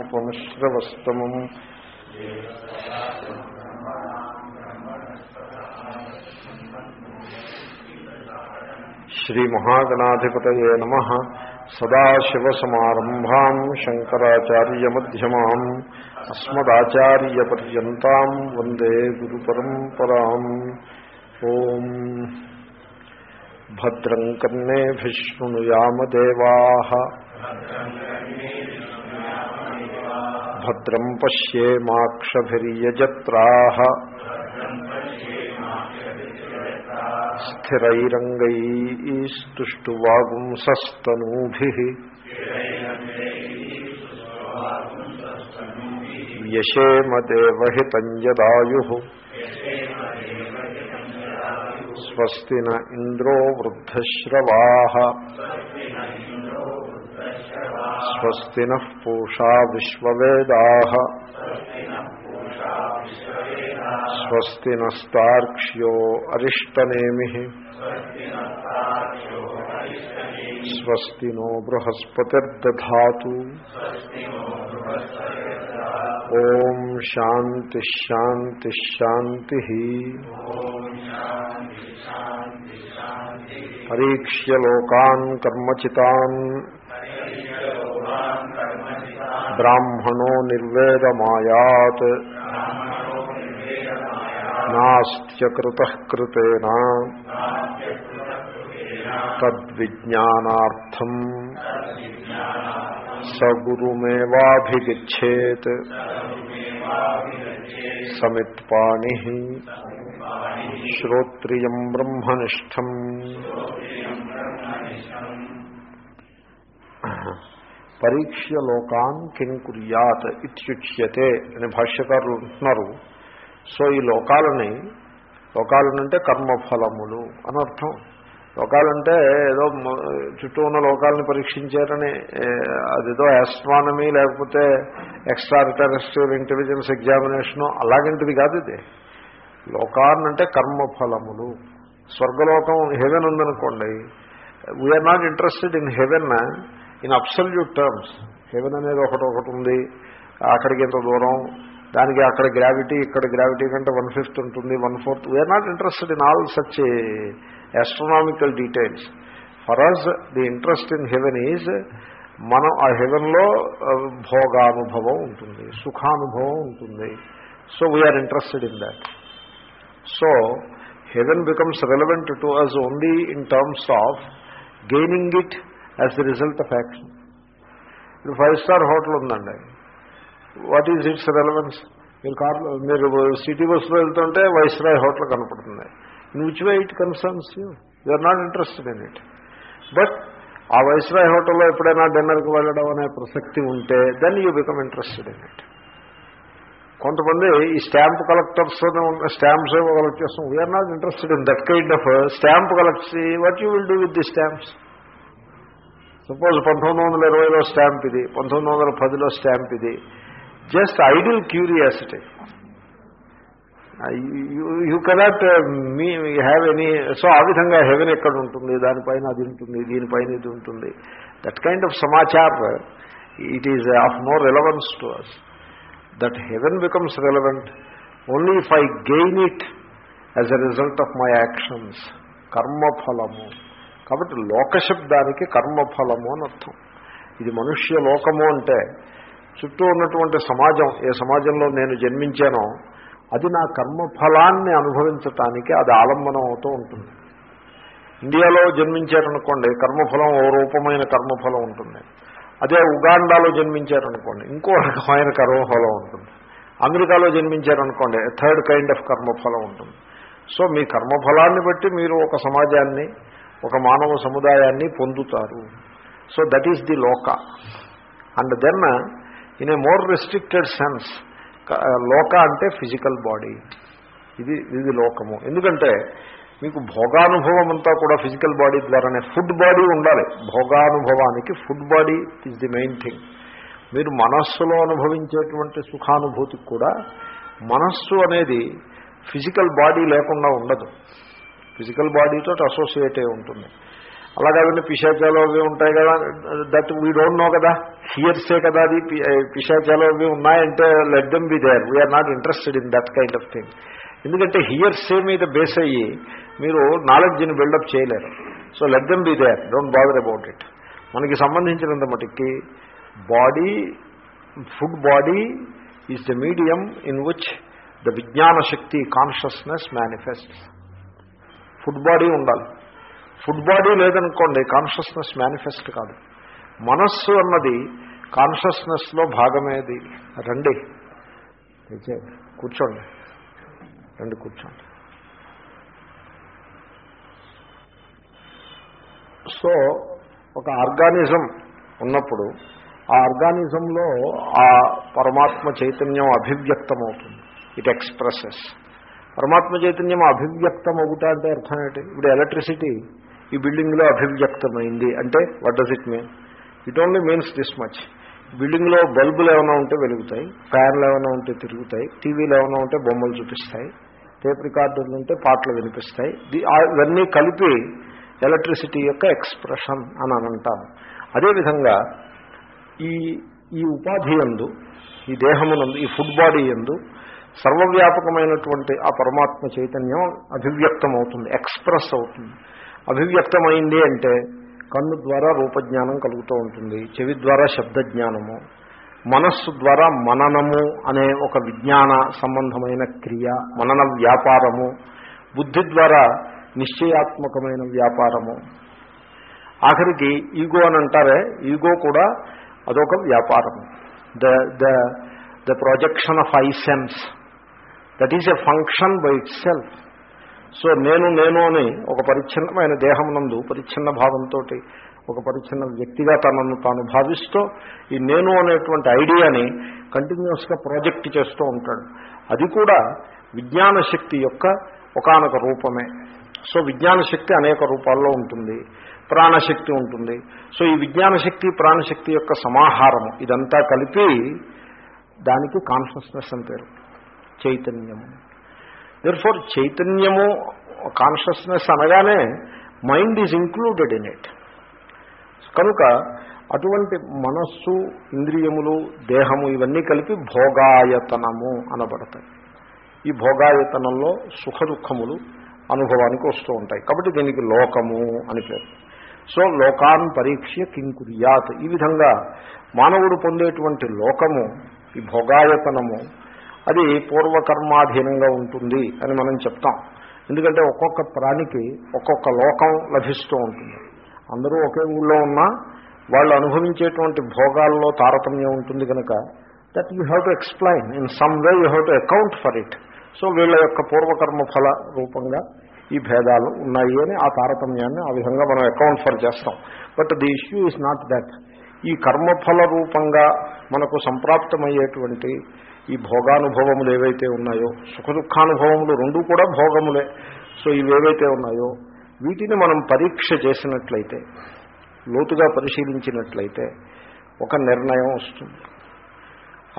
ఉపమిశ్రవస్తమం శ్రీమహాగణాధిపతయే నమ. సదాశివసమారంభా శంకరాచార్యమ్యమా అస్మదాచార్యపర్యంతం వందే గురు పరంపరా ఓం భద్రం కన్నే కన్నేభిశృణుయామదేవా भद्रम भद्रम् पश्येमाक्षभिर्यजत्राः। स्थिरैरङ्गैस्तुष्टुवागुंसस्तनूभिः। यशेमदेवहितम् यदायुः स्वस्ति न इंद्रो वृद्धश्रवाः। स्वस्ति नः पूषा विश्ववेदाः। स्वस्ति नस्तार्क्ष्यो अरिष्टनेमिः। स्वस्ति नो बृहस्पतिर्दधातु। ॐ शान्तिश्शान्तिश्शान्तिः। परीक्ष्य लोकान् कर्मचितान्। కర్మచితాన్ బ్రాహ్మణో నిర్వేదమాయాత్ నాస్త్యకృత కృతేన తద్విజ్ఞానార్థం సగురుమేవాభిగచ్చేత్ సమిత్పాణి శ్రోత్రియం బ్రహ్మనిష్టం పరీక్ష లోకాన్ కిం కుర్యాత్ ఇత్యుచ్యతే అని భాష్యకారులు అంటున్నారు. సో ఈ లోకాలని లోకాలనంటే కర్మఫలములు అని అర్థం. లోకాలంటే ఏదో చుట్టూ ఉన్న లోకాలని పరీక్షించారని అదేదో ఆస్ట్రానమీ లేకపోతే ఎక్స్ట్రా టెరెస్ట్రియల్ ఇంటెలిజెన్స్ ఎగ్జామినేషను అలాగంటిది కాదు ఇది. లోకాన్ అంటే కర్మఫలములు. స్వర్గలోకం హెవెన్ ఉందనుకోండి we are not interested in heaven in absolute terms. Heaven అనేది ఒకటి ఒకటి ఉంది. అక్కడికి ఎంత దూరం. దానికి అక్కడ గ్రావిటీ ఇక్కడ గ్రావిటీ కంటే వన్ ఫిఫ్త్ ఉంటుంది one fourth. We are not interested in all such astronomical details for us the interest in heaven is మనం ఆ హెవెన్లో uh, భోగానుభవం ఉంటుంది సుఖానుభవం ఉంటుంది. So we are interested in that so heaven becomes relevant to us only in terms of gaining it as the result of action ఇప్పుడు five star hotel ఉందండి. What is its relevance మీరు కార్లో మీరు city బస్సులో వెళ్తుంటే viceroy hotel కనపడుతుంది. In which way it concerns you you are not interested in it but ఆ Viceroy హోటల్లో ఎప్పుడైనా డిన్నర్కి వెళ్ళడం అనే ప్రసక్తి ఉంటే then you become interested in it కొంతమంది ఈ స్టాంప్ కలెక్టర్స్ స్టాంప్స్ కలెక్ట్ చేస్తాం. We are not interested in that kind of stamp collects what you will do with the stamps suppose పంతొమ్మిది వందల ఇరవైలో స్టాంప్ ఇది పంతొమ్మిది వందల పదిలో స్టాంప్ ఇది. Just idle curiosity. You cannot me have any so ఆ విధంగా హెవెన్ ఎక్కడ ఉంటుంది దానిపైన అది ఉంటుంది దీనిపైన ఇది ఉంటుంది. That kind of Samachar it is of no relevance to us that heaven becomes relevant only if I gain it as a result of my actions కర్మఫలము కాబట్టి లోకశబ్దానికి కర్మఫలము అని అర్థం. ఇది మనుష్య లోకము అంటే చుట్టూ ఉన్నటువంటి సమాజం ఏ సమాజంలో నేను జన్మించానో అది నా కర్మఫలాన్ని అనుభవించటానికి అది ఆలంబనం అవుతూ ఉంటుంది. ఇండియాలో జన్మించారనుకోండి కర్మఫలం ఓ రూపమైన కర్మఫలం ఉంటుంది. అదే ఉగాండాలో జన్మించారనుకోండి ఇంకో రకమైన కర్మఫలం ఉంటుంది. అమెరికాలో జన్మించారనుకోండి థర్డ్ కైండ్ ఆఫ్ కర్మఫలం ఉంటుంది. సో మీ కర్మఫలాన్ని బట్టి మీరు ఒక సమాజాన్ని ఒక మానవ సముదాయాన్ని పొందుతారు. సో దట్ ఈస్ ది లోక and then in a more restricted sense లోక అంటే ఫిజికల్ బాడీ ఇది ఇది లోకము. ఎందుకంటే మీకు భోగానుభవం అంతా కూడా ఫిజికల్ బాడీ ద్వారానే ఫుడ్ బాడీ ఉండాలి. భోగానుభవానికి food body is the main thing మీరు మనస్సులో అనుభవించేటువంటి సుఖానుభూతికి కూడా మనస్సు అనేది ఫిజికల్ బాడీ లేకుండా ఉండదు. ఫిజికల్ బాడీతో అసోసియేట్ అయి ఉంటుంది. అలా కాదండి పిశాచాలు అవి ఉంటాయి కదా దట్ వీ డోంట్ నో కదా హియర్సే కదా అది పిశాచాలు అవి ఉన్నాయంటే let them be there we are not interested in that kind of thing ఎందుకంటే హియర్సే మీద బేస్ అయ్యి మీరు నాలెడ్జ్ని బిల్డప్ చేయలేరు. So let them be there don't bother about it మనకి సంబంధించినంత మటుకి body food body is the medium in which the విజ్ఞాన శక్తి కాన్షియస్నెస్ మేనిఫెస్ట్ ఫుడ్ బాడీ ఉండాలి. ఫుడ్ బాడీ లేదనుకోండి కాన్షియస్నెస్ మేనిఫెస్ట్ కాదు. మనస్సు అన్నది కాన్షియస్నెస్లో భాగమేది. రండి. అయితే కూర్చోండి. రండి కూర్చోండి. సో ఒక ఆర్గానిజం ఉన్నప్పుడు ఆ ఆర్గానిజంలో ఆ పరమాత్మ చైతన్యం అభివ్యక్తమవుతుంది. ఇట్ ఎక్స్ప్రెసెస్ పరమాత్మ చైతన్యం అభివ్యక్తం అవుతా అంటే అర్థం ఏంటి? ఇప్పుడు ఎలక్ట్రిసిటీ ఈ బిల్డింగ్లో అభివ్యక్తమైంది అంటే what does it mean it only means this much బిల్డింగ్లో బల్బులు ఏమైనా ఉంటే వెలుగుతాయి ఫ్యాన్లు ఏమైనా ఉంటే తిరుగుతాయి టీవీలు ఏమైనా ఉంటే బొమ్మలు చూపిస్తాయి టేప్ రికార్డులు ఉంటే పాటలు వినిపిస్తాయి. ఇవన్నీ కలిపి ఎలక్ట్రిసిటీ యొక్క ఎక్స్ప్రెషన్ అని అని అంటాను అదేవిధంగా ఈ ఈ ఉపాధి ఎందు ఈ దేహమునందు ఈ ఫుడ్ బాడీ ఎందు సర్వవ్యాపకమైనటువంటి ఆ పరమాత్మ చైతన్యం అభివ్యక్తం అవుతుంది ఎక్స్ప్రెస్ అవుతుంది. అభివ్యక్తమైంది అంటే కన్ను ద్వారా రూపజ్ఞానం కలుగుతూ ఉంటుంది చెవి ద్వారా శబ్దజ్ఞానము మనస్సు ద్వారా మననము అనే ఒక విజ్ఞాన సంబంధమైన క్రియ మనన వ్యాపారము బుద్ధి ద్వారా నిశ్చయాత్మకమైన వ్యాపారము. ఆఖరికి ఈగో అని అంటారే ఈగో కూడా అదొక వ్యాపారము the the the projection of I sense that is a function by itself so నేను నేను అని ఒక పరిచ్ఛిన్నమైన దేహమునందు పరిచ్ఛిన్న భావంతో ఒక పరిచ్ఛిన్న వ్యక్తిగా తనను తాను భావిస్తూ ఈ నేను అనేటువంటి ఐడియాని కంటిన్యూస్గా ప్రాజెక్ట్ చేస్తూ ఉంటాడు. అది కూడా విజ్ఞాన శక్తి యొక్క ఒకానొక రూపమే. సో విజ్ఞాన శక్తి అనేక రూపాల్లో ఉంటుంది. ప్రాణశక్తి ఉంటుంది. సో ఈ విజ్ఞాన శక్తి ప్రాణశక్తి యొక్క సమాహారము ఇదంతా కలిపి దానికి కాన్షియస్నెస్ అని పేరు. చైతన్యము. దర్ఫోర్ చైతన్యము కాన్షియస్నెస్ అనగానే mind is included in it కనుక అటువంటి మనస్సు ఇంద్రియములు దేహము ఇవన్నీ కలిపి భోగాయతనము అనబడతాయి. ఈ భోగాయతనంలో సుఖ దుఃఖములు అనుభవానికి వస్తూ ఉంటాయి. కాబట్టి దీనికి లోకము అని పేరు. సో లోకాన్ పరీక్ష కింకుర్యాత్. ఈ విధంగా మానవుడు పొందేటువంటి లోకము ఈ భోగాయతనము అది పూర్వకర్మాధీనంగా ఉంటుంది అని మనం చెప్తాం. ఎందుకంటే ఒక్కొక్క ప్రాణికి ఒక్కొక్క లోకం లభిస్తూ ఉంటుంది. అందరూ ఒకే ఊళ్ళో ఉన్నా వాళ్ళు అనుభవించేటువంటి భోగాల్లో తారతమ్యం ఉంటుంది కనుక that you have to explain in some way you have to account for it so వీళ్ళ యొక్క పూర్వకర్మ ఫల రూపంగా ఈ భేదాలు ఉన్నాయి అని ఆ తారతమ్యాన్ని ఆ విధంగా మనం అకౌంట్ ఫర్ చేస్తాం. But the issue is not that ఈ కర్మఫల రూపంగా మనకు సంప్రాప్తమయ్యేటువంటి ఈ భోగానుభవములు ఏవైతే ఉన్నాయో సుఖ దుఃఖానుభవములు రెండు కూడా భోగములే. సో ఇవి ఏవైతే ఉన్నాయో వీటిని మనం పరీక్ష చేసినట్లయితే లోతుగా పరిశీలించినట్లయితే ఒక నిర్ణయం వస్తుంది.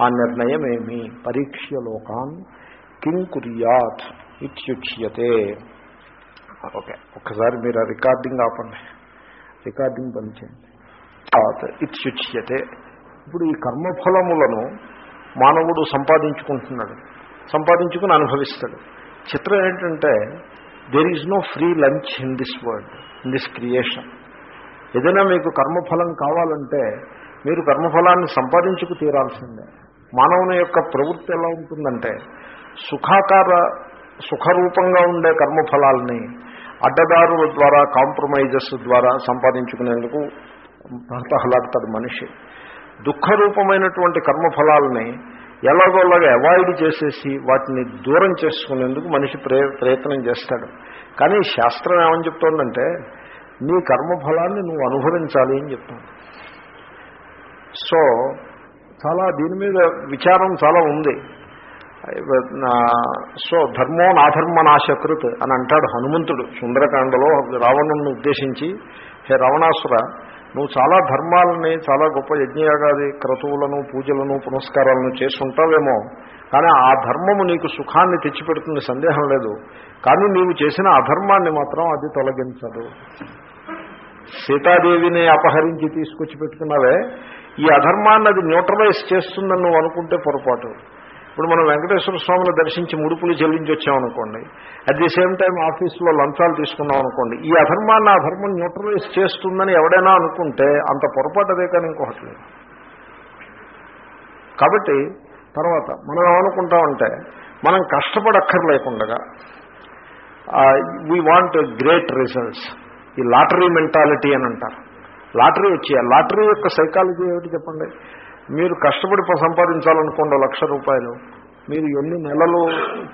ఆ నిర్ణయం ఏమి పరీక్ష లోకాన్ కిం కుర్యాత్ ఇత్యుచ్యతే. ఓకే ఒక్కసారి మీరు రికార్డింగ్ ఆపండి. రికార్డింగ్ పనిచేయండి. ఇత్యుచ్యతే. ఇప్పుడు ఈ కర్మఫలములను మానవుడు సంపాదించుకుంటున్నాడు. సంపాదించుకుని అనుభవిస్తాడు. చిత్రం ఏంటంటే there is no free lunch in this world in this creation ఏదైనా మీకు కర్మఫలం కావాలంటే మీరు కర్మఫలాన్ని సంపాదించుకు తీరాల్సిందే. మానవుని యొక్క ప్రవృత్తి ఎలా ఉంటుందంటే సుఖాకార సుఖరూపంగా ఉండే కర్మఫలాల్ని అడ్డదారుల ద్వారా కాంప్రమైజెస్ ద్వారా సంపాదించుకునేందుకు తహలాడతాడు మనిషి. దుఃఖరూపమైనటువంటి కర్మఫలాలని ఎలాగోలాగా అవాయిడ్ చేసేసి వాటిని దూరం చేసుకునేందుకు మనిషి ప్రయత్నం చేస్తాడు. కానీ శాస్త్రం ఏమని చెప్తోందంటే నీ కర్మఫలాన్ని నువ్వు అనుభవించాలి అని చెప్తాను సో చాలా దీని మీద విచారం చాలా ఉంది. సో ధర్మో నాధర్మ నాశకృత్ అని అంటాడు హనుమంతుడు. సుందరకాండలో రావణుని ఉద్దేశించి హే రావణాసుర నువ్వు చాలా ధర్మాలని చాలా గొప్ప యజ్ఞయాగాది క్రతువులను పూజలను పునస్కారాలను చేసుంటావేమో కానీ ఆ ధర్మము నీకు సుఖాన్ని తెచ్చిపెడుతుంది సందేహం లేదు. కానీ నీవు చేసిన అధర్మాన్ని మాత్రం అది తొలగించదు. సీతాదేవిని అపహరించి తీసుకొచ్చి పెట్టుకున్నావే ఈ అధర్మాన్ని అది న్యూట్రలైజ్ చేస్తుందని నువ్వు అనుకుంటే పొరపాటు. ఇప్పుడు మనం వెంకటేశ్వర స్వామిని దర్శించి ముడుపులు చెల్లించి వచ్చామనుకోండి అట్ ది సేమ్ టైం ఆఫీస్లో లంచాలు తీసుకున్నాం అనుకోండి ఈ అధర్మాన్ని ఆ ధర్మం న్యూట్రలైజ్ చేస్తుందని ఎవడైనా అనుకుంటే అంత పొరపాటు అదే కానీ ఇంకొకటి లేదు. కాబట్టి తర్వాత మనం ఏమనుకుంటామంటే మనం కష్టపడక్కర్లేకుండగా వీ వాంట్ గ్రేట్ రిజల్ట్స్ ఈ లాటరీ మెంటాలిటీ అని అంటారు. లాటరీ వచ్చి ఆ లాటరీ యొక్క సైకాలజీ ఏమిటి చెప్పండి? మీరు కష్టపడి సంపాదించాలనుకోండి లక్ష రూపాయలు మీరు ఎన్ని నెలలు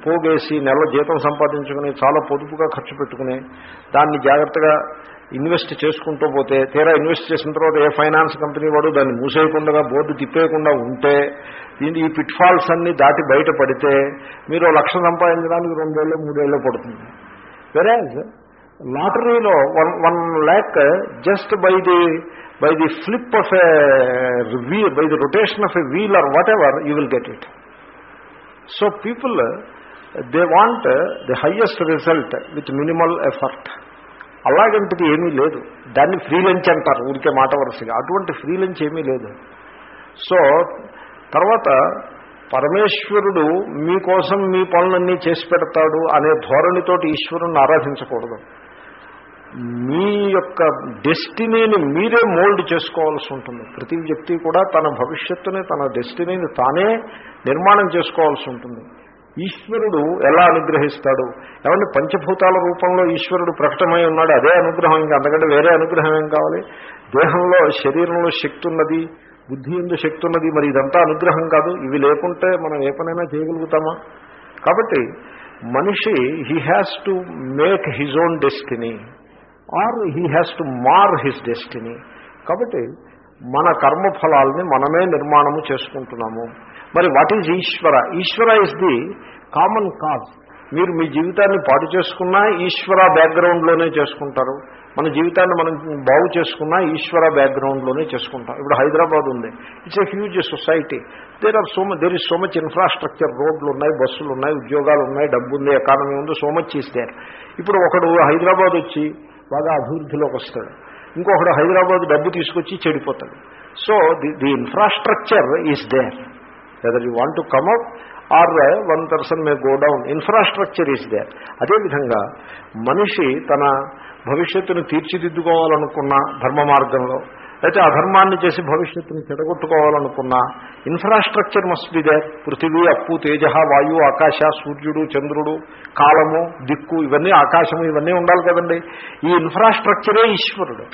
పోగేసి నెల జీతం సంపాదించుకుని చాలా పొదుపుగా ఖర్చు పెట్టుకుని దాన్ని జాగ్రత్తగా ఇన్వెస్ట్ చేసుకుంటూ పోతే తీరా ఇన్వెస్ట్ చేసిన తర్వాత ఏ ఫైనాన్స్ కంపెనీ వాడు దాన్ని మూసేయకుండా బోర్డు తిప్పేయకుండా ఉంటే దీని ఈ పిట్ ఫాల్స్ అన్ని దాటి బయటపడితే మీరు లక్ష సంపాదించడానికి రెండేళ్ళు మూడేళ్ళు పడుతుంది. వెరాజ్ లాటరీలో one one lakh just by the by the flip of a wheel, by the rotation of a wheel or whatever, ever will will get So so people they want highest highest result with minimal అలాగంటిది ఏమీ లేదు. దాన్ని free lunch అంటారు ఊరికే మాట వరుసగా. అటువంటి free lunch ఏమీ లేదు. సో తర్వాత పరమేశ్వరుడు మీకోసం మీ పనులన్నీ చేసి పెడతాడు అనే ధోరణితోటి ఈశ్వరుణ్ణి ఆరాధించకూడదు. మీ యొక్క డెస్టినీని మీరే మోల్డ్ చేసుకోవాల్సి ఉంటుంది. ప్రతి వ్యక్తి కూడా తన భవిష్యత్తుని తన డెస్టినీని తానే నిర్మాణం చేసుకోవాల్సి ఉంటుంది. ఈశ్వరుడు ఎలా అనుగ్రహిస్తాడు? ఏమంటే పంచభూతాల రూపంలో ఈశ్వరుడు ప్రకటమై ఉన్నాడు అదే అనుగ్రహం ఇంకా అంతకంటే వేరే అనుగ్రహం ఏం కావాలి? దేహంలో శరీరంలో శక్తి ఉన్నది బుద్ధి ఎందు శక్తి ఉన్నది మరి ఇదంతా అనుగ్రహం కాదు. ఇవి లేకుంటే మనం ఏ పనైనా చేయగలుగుతామా? కాబట్టి మనిషి he has to make his own destiny or he has to mar his destiny. కాబట్టి మన కర్మఫలాల్ని మనమే నిర్మాణము చేసుకుంటున్నాము. మరి what is Ishwara? Ishwara is the common cause. మీరు మీ జీవితాన్ని పాటు చేసుకున్నా ఈశ్వర బ్యాక్గ్రౌండ్లోనే చేసుకుంటారు. మన జీవితాన్ని మనం బాగు చేసుకున్నా ఈశ్వర బ్యాక్గ్రౌండ్లోనే చేసుకుంటాం. ఇప్పుడు హైదరాబాద్ ఉంది. It's a huge society there are so much there is so much infrastructure రోడ్లు ఉన్నాయి బస్సులు ఉన్నాయి ఉద్యోగాలు ఉన్నాయి డబ్బు ఉంది ఎకానమీ ఉంది సో మచ్ ఈస్ దేర్ ఇప్పుడు ఒకడు హైదరాబాద్ వచ్చి బాగా అభివృద్ధిలోకి వస్తాడు. ఇంకొకడు హైదరాబాద్ డబ్బు తీసుకొచ్చి చెడిపోతాడు. So the the infrastructure is there whether you want to come up or one person may go down infrastructure is there అదేవిధంగా మనిషి తన భవిష్యత్తును తీర్చిదిద్దుకోవాలనుకున్న ధర్మ మార్గంలో లేకపోతే అధర్మాన్ని చేసి భవిష్యత్తుని చెడగొట్టుకోవాలనుకున్నా ఇన్ఫ్రాస్ట్రక్చర్ మస్ట్ బి దేర్ పృథివీ అప్పు తేజ వాయు ఆకాశ సూర్యుడు చంద్రుడు కాలము దిక్కు ఇవన్నీ ఆకాశము ఇవన్నీ ఉండాలి కదండి. ఈ ఇన్ఫ్రాస్ట్రక్చరే ఈశ్వరుడు.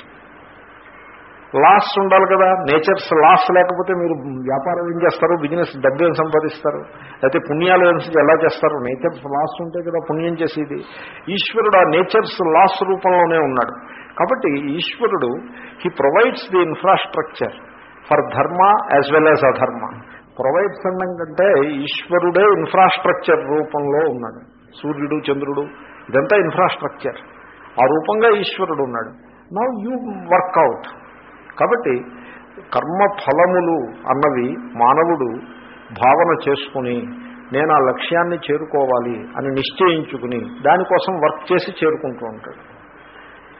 లాస్ ఉండాలి కదా. నేచర్స్ లాస్ లేకపోతే మీరు వ్యాపారం ఏం చేస్తారు? బిజినెస్ డబ్బు ఏం సంపాదిస్తారు? అయితే పుణ్యాలు ఏం ఎలా చేస్తారు? నేచర్స్ లాస్ ఉంటే కదా పుణ్యం చేసేది. ఈశ్వరుడు ఆ నేచర్స్ లాస్ రూపంలోనే ఉన్నాడు. కాబట్టి ఈశ్వరుడు he provides the infrastructure for dharma as well as adharma provides అనడం కంటే ఈశ్వరుడే ఇన్ఫ్రాస్ట్రక్చర్ రూపంలో ఉన్నాడు. సూర్యుడు చంద్రుడు ఇదంతా ఇన్ఫ్రాస్ట్రక్చర్ ఆ రూపంగా ఈశ్వరుడు ఉన్నాడు. నౌ యూ వర్కౌట్ కాబట్టి కర్మఫలములు అన్నవి మానవుడు భావన చేసుకుని నేను ఆ లక్ష్యాన్ని చేరుకోవాలి అని నిశ్చయించుకుని దానికోసం వర్క్ చేసి చేరుకుంటూ ఉంటాడు.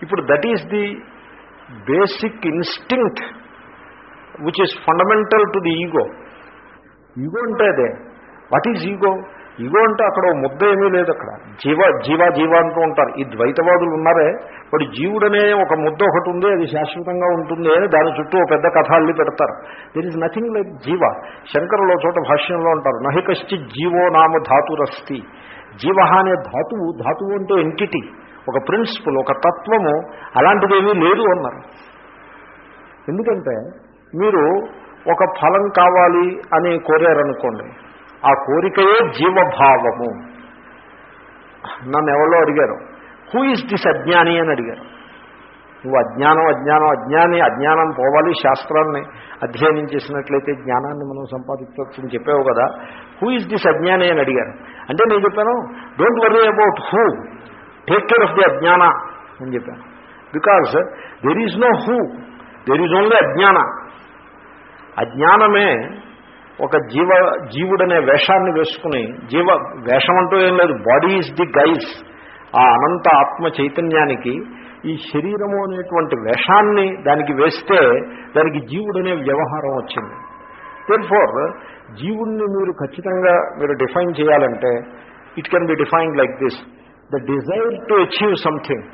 ఇప్పుడు that is the basic instinct which is fundamental to the ego ego అంటే అదే. వాట్ ఈజ్ ఈగో ఈగో అంటే అక్కడ ఓ ముద్ద ఏమీ లేదు అక్కడ. జీవ జీవ జీవ అంటూ ఉంటారు. ఈ ద్వైతవాదులు ఉన్నారే వాడు జీవుడనే ఒక ముద్ద ఒకటి ఉంది అది శాశ్వతంగా ఉంటుంది అని దాని చుట్టూ ఒక పెద్ద కథ అల్లి పెడతారు. దిర్ ఇస్ నథింగ్ లైక్ జీవ. శంకరులో చోట భాష్యంలో ఉంటారు నహి కశ్చి జీవో నామ ధాతురస్తి. జీవ అనే ధాతువు ధాతువు అంటే ఎంటిటీ ఒక ప్రిన్సిపల్ ఒక తత్వము అలాంటిదేమీ లేదు అన్నారు. ఎందుకంటే మీరు ఒక ఫలం కావాలి అని కోరారనుకోండి ఆ కోరికయే జీవభావము. నన్ను ఎవరో అడిగారు. హూ ఇస్ దిస్ అజ్ఞాని అని అడిగారు. నువ్వు అజ్ఞానం అజ్ఞానం అజ్ఞాని అజ్ఞానం పోవాలి శాస్త్రాన్ని అధ్యయనం చేసినట్లయితే జ్ఞానాన్ని మనం సంపాదించవచ్చు అని చెప్పావు కదా. హూ ఇస్ దిస్ అజ్ఞాని అని అడిగారు. అంటే నేను చెప్పాను don't worry about who take care of the అజ్ఞాన అని చెప్పాను. Because there is no who there is only అజ్ఞాన. అజ్ఞానమే ఒక జీవ జీవుడనే వేషాన్ని వేసుకుని జీవ వేషం అంటూ ఏం లేదు బాడీ ఈజ్ ది గైస్ ఆ అనంత ఆత్మ చైతన్యానికి ఈ శరీరము అనేటువంటి వేషాన్ని దానికి వేస్తే దానికి జీవుడనే వ్యవహారం వచ్చింది. ఫోర్ జీవుణ్ణి మీరు ఖచ్చితంగా మీరు డిఫైన్ చేయాలంటే it can be defined like this the desire to achieve something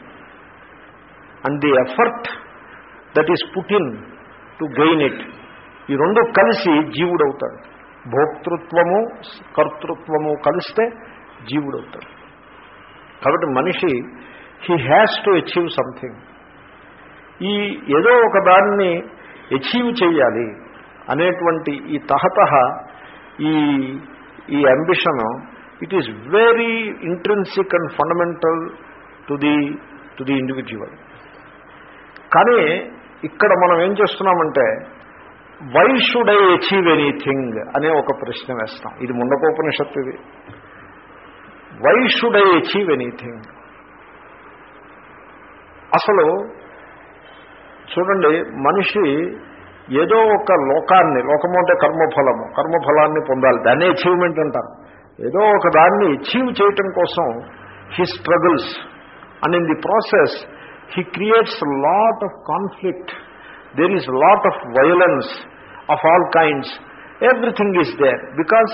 and the effort that is put in to gain it ఈ రెండు కలిసి జీవుడవుతాడు. భోక్తృత్వము కర్తృత్వము కలిస్తే జీవుడవుతాడు. కాబట్టి మనిషి he has to achieve something ఈ ఏదో ఒక దాన్ని అచీవ్ చేయాలి అనేటువంటి ఈ తహతహ ఈ ఈ ambition it is very intrinsic and fundamental to the to the individual కానీ ఇక్కడ మనం ఏం చేస్తున్నామంటే why should I achieve anything అనే ఒక ప్రశ్న వేస్తాం. ఇది ముండకోపనిషత్తు ఇది. Why should I achieve anything అసలు చూడండి మనిషి ఏదో ఒక లోకాన్ని లోకము అంటే కర్మఫలము కర్మఫలాన్ని పొందాలి. దాన్ని అచీవ్మెంట్ అంటారు. ఏదో ఒక దాన్ని అచీవ్ చేయటం కోసం he struggles and in the process he creates lot of conflict there is lot of violence of all kinds everything is there because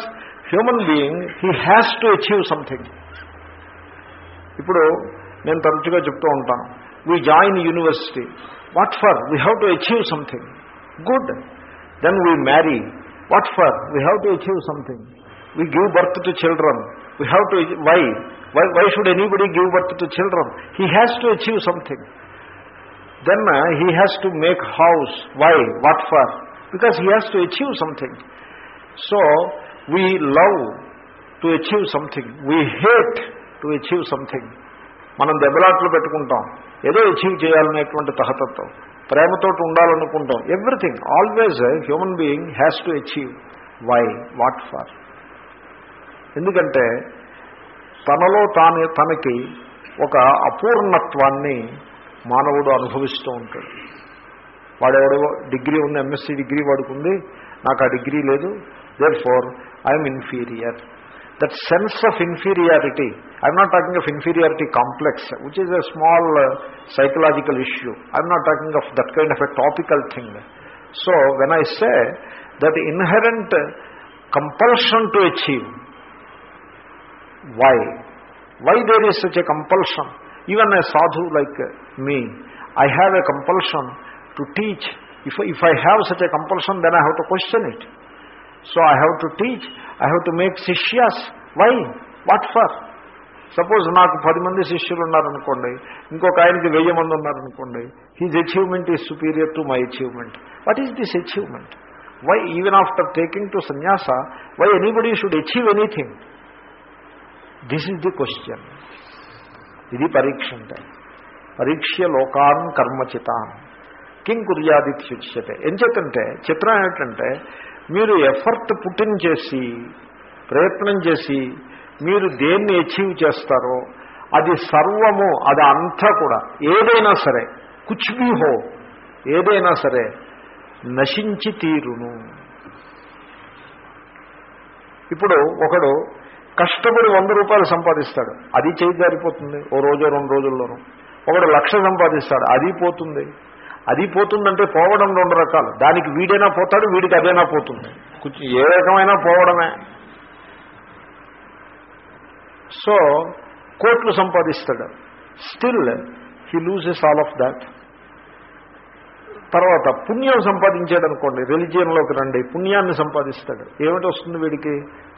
human being he has to achieve something ఇప్పుడు నేను తరచుగా చెప్తూ ఉంటాను. We join university what for we have to achieve something good then we marry what for we have to achieve something we give birth to children we have to why why why should anybody give birth to children he has to achieve something then he has to make house why what for because he has to achieve something so we love to achieve something we hate to achieve something మనం దెబ్బలాట్లు పెట్టుకుంటాం. ఏదో achieve చేయాలనేటువంటి తహతత్వం. ప్రేమతో ఉండాలనుకుంటాం. Everything always human being has to achieve why what for ఎందుకంటే తనలో తాను తనకి ఒక అపూర్ణత్వాన్ని మానవుడు అనుభవిస్తూ ఉంటాడు. వాడెవడో డిగ్రీ ఉంది ఎంఎస్సీ డిగ్రీ వాడుకుంది నాకు ఆ డిగ్రీ లేదు therefore I'm inferior that sense of inferiority I'm not talking of inferiority complex which is a small psychological issue I'm not talking of that kind of a topical thing so when I say that inherent compulsion to achieve why why there is such a compulsion even a sadhu like me i have a compulsion to teach if if i have such a compulsion then i have to question it so i have to teach i have to make sishyas why what for suppose నాకు పది మంది శిష్యులు ఉన్నారనుకోండి ఇంకొక ఆయనకి వెయ్యి మంది ఉన్నారనుకోండి his achievement is superior to my achievement what is this achievement why even after taking to sanyas why anybody should achieve anything this is the question ఇది పరీక్ష అంటే. పరీక్ష లోకాన్ కర్మచితాన్. కిం శిక్షతే ఏం చేతంటే చిత్రం ఏమిటంటే మీరు ఎఫర్ట్ పుట్టిన్ చేసి ప్రయత్నం చేసి మీరు దేన్ని అచీవ్ చేస్తారో అది సర్వము అది అంతా కూడా ఏదైనా సరే కుచ్బీ హో ఏదైనా సరే నశించి తీరును. ఇప్పుడు ఒకడు కష్టపడి వంద రూపాయలు సంపాదిస్తాడు. అది చేయి జారిపోతుంది ఓ రోజు రెండు రోజుల్లోనూ. ఒకడు లక్ష సంపాదిస్తాడు అది పోతుంది. అది పోతుందంటే పోవడం రెండు రకాలు. దానికి వీడైనా పోతాడు వీడికి అదైనా పోతుంది. కొంచెం ఏ రకమైనా పోవడమే. సో కోట్లు సంపాదిస్తాడు. Still he loses all of that తర్వాత పుణ్యం సంపాదించాడు అనుకోండి రిలిజియన్లోకి రండి పుణ్యాన్ని సంపాదిస్తాడు. ఏమిటి వస్తుంది వీడికి?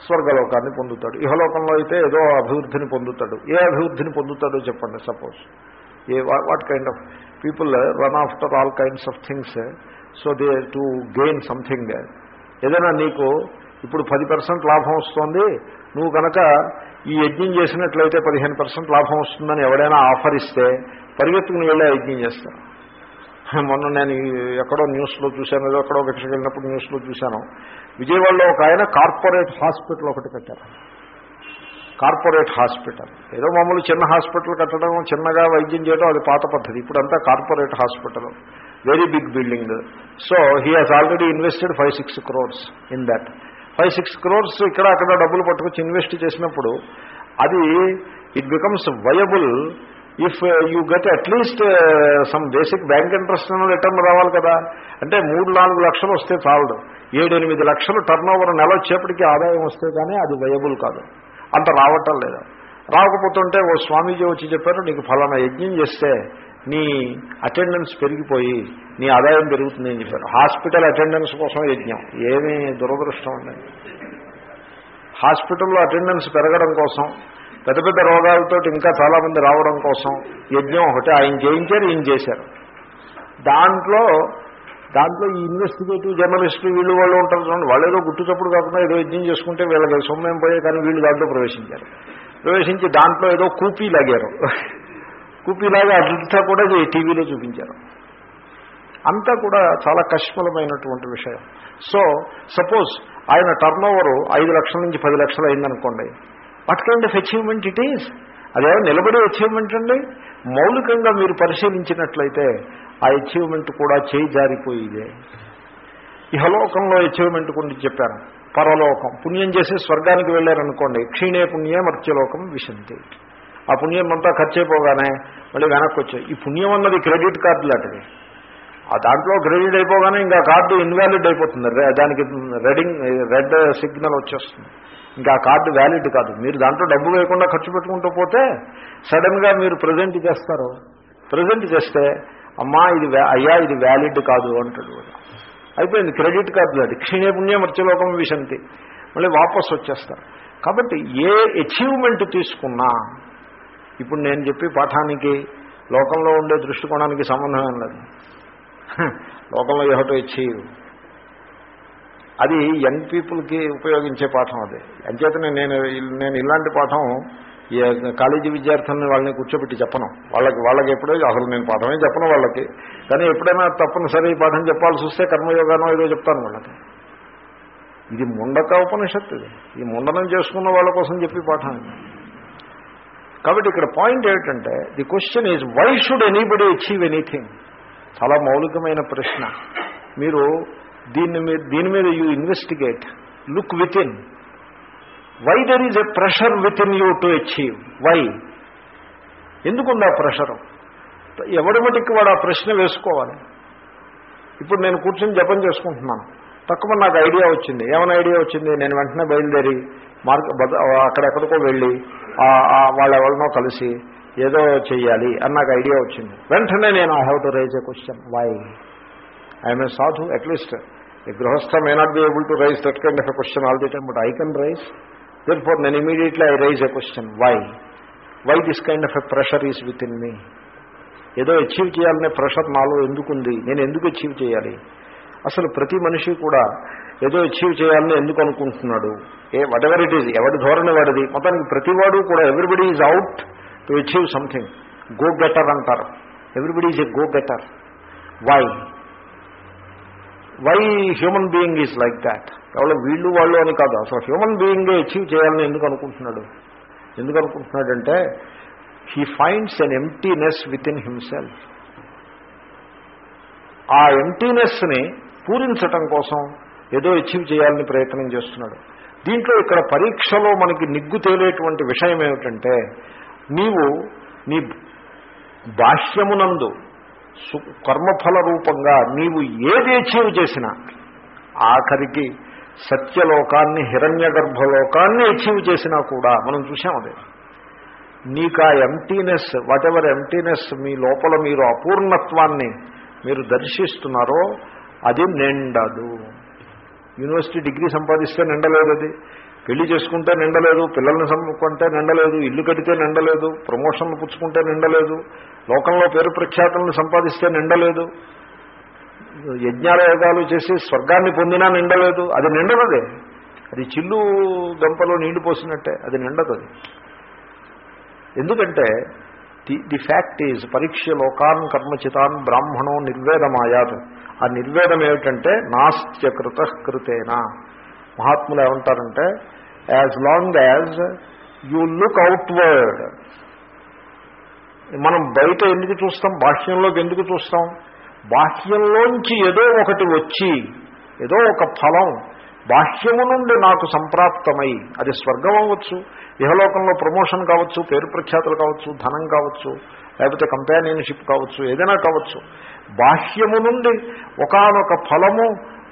స్వర్గలోకాన్ని పొందుతాడు. ఇహలోకంలో అయితే ఏదో అభివృద్ధిని పొందుతాడు. ఏ అభివృద్ధిని పొందుతాడో చెప్పండి suppose. A what kind of people run after all kinds of things so they to gain something ఏదైనా నీకు ఇప్పుడు పది పర్సెంట్ లాభం వస్తుంది నువ్వు కనుక ఈ యజ్ఞం చేసినట్లయితే పదిహేను పర్సెంట్ లాభం వస్తుందని ఎవడైనా ఆఫర్ ఇస్తే పరిగెత్తుకుని వెళ్ళి యజ్ఞం చేస్తాను మొన్న నేను ఎక్కడో న్యూస్లో చూశాను ఏదో ఎక్కడో భిక్షకు వెళ్ళినప్పుడు న్యూస్లో చూశాను. విజయవాడలో ఒక ఆయన కార్పొరేట్ హాస్పిటల్ ఒకటి కట్టారు. Corporate hospital. ఏదో మామూలు చిన్న హాస్పిటల్ కట్టడం చిన్నగా వైద్యం చేయడం అది పాత పద్ధతి. ఇప్పుడంతా corporate hospital. Very big building so he has already invested five six crores in that five six crores ఇక్కడ అక్కడ డబ్బులు పట్టుకొచ్చి ఇన్వెస్ట్ చేసినప్పుడు అది it becomes viable if you get at least some basic bank interest return రావాలి కదా. అంటే మూడు నాలుగు లక్షలు వస్తే చాలదు. ఏడు ఎనిమిది లక్షలు టర్న్ ఓవర్ నెల వచ్చేప్పటికీ ఆదాయం వస్తే కానీ అది వయబుల్ కాదు. అంత రావటం లేదు. రాకపోతుంటే ఓ స్వామీజీ వచ్చి చెప్పారు నీకు ఫలానా యజ్ఞం చేస్తే నీ అటెండెన్స్ పెరిగిపోయి నీ ఆదాయం పెరుగుతుంది అని చెప్పారు. హాస్పిటల్ అటెండెన్స్ కోసం యజ్ఞం. ఏమీ దురదృష్టం అండి. హాస్పిటల్లో అటెండెన్స్ పెరగడం కోసం పెద్ద పెద్ద రోగాలతో ఇంకా చాలామంది రావడం కోసం యజ్ఞం ఒకటి ఆయన చేయించారు ఈయన చేశారు. దాంట్లో దాంట్లో ఈ ఇన్వెస్టిగేటివ్ జర్నలిస్టులు వీళ్ళు వాళ్ళు ఉంటారు చూడండి వాళ్ళు ఏదో గుట్టుచప్పుడు కాకుండా ఏదో యజ్ఞం చేసుకుంటే వీళ్ళకి సొమ్మేం పోయే కానీ వీళ్ళు దాంట్లో ప్రవేశించారు. ప్రవేశించి దాంట్లో ఏదో కూపీ లాగారు. కూపీలాగా అదంతా కూడా టీవీలో చూపించారు. అంతా కూడా చాలా కష్మలమైనటువంటి విషయం. సో సపోజ్ ఆయన టర్న్ ఓవరు ఐదు లక్షల నుంచి పది లక్షలు అయిందనుకోండి. What kind of achievement it is అదే నిలబడే అచీవ్మెంట్ అండి? మౌలికంగా మీరు పరిశీలించినట్లయితే ఆ అచీవ్మెంట్ కూడా చేయి జారిపోయిదే. ఇహలోకంలో అచీవ్మెంట్ గురించి చెప్పాను పరలోకం. పుణ్యం చేసి స్వర్గానికి వెళ్ళారనుకోండి క్షీణే పుణ్యే మర్త్యలోకం విశంతి. ఆ పుణ్యం అంతా ఖర్చు అయిపోగానే మళ్ళీ వెనక్కి వచ్చాయి ఈ పుణ్యం అన్నది క్రెడిట్ కార్డు లాంటిది. ఆ దాంట్లో క్రెడిట్ అయిపోగానే ఇంకా కార్డు ఇన్వాలిడ్ అయిపోతుంది. దానికి రెడింగ్ రెడ్ సిగ్నల్ వచ్చేస్తుంది. ఇంకా కార్డు వ్యాలిడ్ కాదు. మీరు దాంట్లో డబ్బు వేయకుండా ఖర్చు పెట్టుకుంటూ పోతే సడన్గా మీరు ప్రజెంట్ చేస్తారు. ప్రజెంట్ చేస్తే అమ్మా ఇది అయ్యా ఇది వ్యాలిడ్ కాదు అంటాడు అయిపోయింది క్రెడిట్ కార్డు అది. క్షీణే పుణ్య మర్త్యలోకం విశంతి. మళ్ళీ వాపస్ వచ్చేస్తారు. కాబట్టి ఏ అచీవ్మెంట్ తీసుకున్నా ఇప్పుడు నేను చెప్పి పాఠానికి లోకంలో ఉండే దృష్టికోణానికి సంబంధం ఏం లేదు లోకంలో ఏహటో అచీవ్ అది యంగ్ పీపుల్కి ఉపయోగించే పాఠం అది. అంచేతనే నేను నేను ఇలాంటి పాఠం ఈ కాలేజీ విద్యార్థులను వాళ్ళని కూర్చోబెట్టి చెప్పను. వాళ్ళకి వాళ్ళకి ఎప్పుడో అసలు నేను పాఠమే చెప్పను వాళ్ళకి. కానీ ఎప్పుడైనా తప్పనిసరి ఈ పాఠం చెప్పాల్సి వస్తే కర్మయోగానో ఏదో చెప్తాను వాళ్ళకి. ఇది ముండక ఉపనిషత్తు ఇది. ఈ ముండనం చేసుకున్న వాళ్ళ కోసం చెప్పి పాఠం కాబట్టి ఇక్కడ పాయింట్ ఏమిటంటే the question is why should anybody achieve anything? చాలా మౌలికమైన ప్రశ్న. మీరు దీన్ని మీద దీని మీద you investigate. Look within why there is a pressure within you to achieve? Why? ఎందుకుంది ఆ ప్రెషరు? ఎవడి మటుకు వాడు ఆ ప్రశ్న వేసుకోవాలి? ఇప్పుడు నేను కూర్చొని జపం చేసుకుంటున్నాను. తక్కువ నాకు ఐడియా వచ్చింది. ఏమైనా ఐడియా వచ్చింది? నేను వెంటనే బయలుదేరి మార్గ బద- అక్కడెక్కడికో వెళ్ళి వాళ్ళు ఎవరినో వాళ్ళెవరినో కలిసి ఏదో చెయ్యాలి అని నాకు ఐడియా వచ్చింది. వెంటనే నేను I have to raise a question. Why? I'm a sadhu at least a గృహస్థ may not be able to rise that kind of a question all the time but I can rise therefore నేను immediately I rise a question why why this kind of a pressure is within me ఏదో achieve చేయాలనే pressure నాలో ఎందుకుంది? నేను ఎందుకు achieve చేయాలి? అసలు ప్రతి మనిషి కూడా ఏదో అచీవ్ చేయాలని ఎందుకు అనుకుంటున్నాడు? ఏ వట్ ఎవర్ ఇట్ ఈజ్ ఎవరి ధోరణి వాడిది? మొత్తానికి ప్రతివాడు కూడా everybody is out to achieve something go getter అంటారు. Everybody is a go getter why why human being is like that ఎవరో వీళ్ళు వాళ్ళు అని కాదు. అసలు హ్యూమన్ బీయింగే అచీవ్ చేయాలని ఎందుకు అనుకుంటున్నాడు? ఎందుకు అనుకుంటున్నాడంటే he finds an emptiness within himself ఆ ఎంటీనెస్ని పూరించటం కోసం ఏదో అచీవ్ చేయాలని ప్రయత్నం చేస్తున్నాడు. దీంట్లో ఇక్కడ పరీక్షలో మనకి నిగ్గు తేలేటువంటి విషయం ఏమిటంటే నీవు నీ బాహ్యమునందు కర్మఫల రూపంగా నీవు ఏది అచీవ్ చేసినా ఆఖరికి సత్యలోకాన్ని హిరణ్య గర్భలోకాన్ని అచీవ్ చేసినా కూడా మనం చూసాం అదే. నీకు ఆ ఎంటీనెస్ వాట్ ఎవర్ ఎంటీనెస్ మీ లోపల మీరు అపూర్ణత్వాన్ని మీరు దర్శిస్తున్నారో అది నిండదు. యూనివర్సిటీ డిగ్రీ సంపాదిస్తే నిండలేదు అది పెళ్ళి చేసుకుంటే నిండలేదు పిల్లల్ని సమ్ముకుంటే నిండలేదు ఇల్లు కడితే నిండలేదు ప్రమోషన్లు పుచ్చుకుంటే నిండలేదు లోకంలో పేరు ప్రఖ్యాతులను సంపాదిస్తే నిండలేదు యజ్ఞాలయోగాలు చేసి స్వర్గాన్ని పొందినా నిండలేదు అది నిండనదే అది చిల్లు గంపలో నీళ్ళు పోసినట్టే అది నిండదు ఎందుకంటే ది ది ఫ్యాక్ట్ ఈజ్ పరీక్ష లోకాన్ కర్మచితాన్ బ్రాహ్మణో నిర్వేదమాయాదు ఆ నిర్వేదం ఏమిటంటే నాస్త్యకృత కృతేనా. మహాత్ములు ఏమంటారంటే as long as you look outward మనం బయట ఎందుకు చూస్తాం? బాహ్యంలోకి ఎందుకు చూస్తాం? బాహ్యంలోంచి ఏదో ఒకటి వచ్చి ఏదో ఒక ఫలం బాహ్యము నుండి నాకు సంప్రాప్తమై అది స్వర్గం అవ్వచ్చు ఇహలోకంలో ప్రమోషన్ కావచ్చు పేరు ప్రఖ్యాతులు కావచ్చు ధనం కావచ్చు లేకపోతే కంపానియన్షిప్ కావచ్చు ఏదైనా కావచ్చు. బాహ్యము నుండి ఒకానొక ఫలము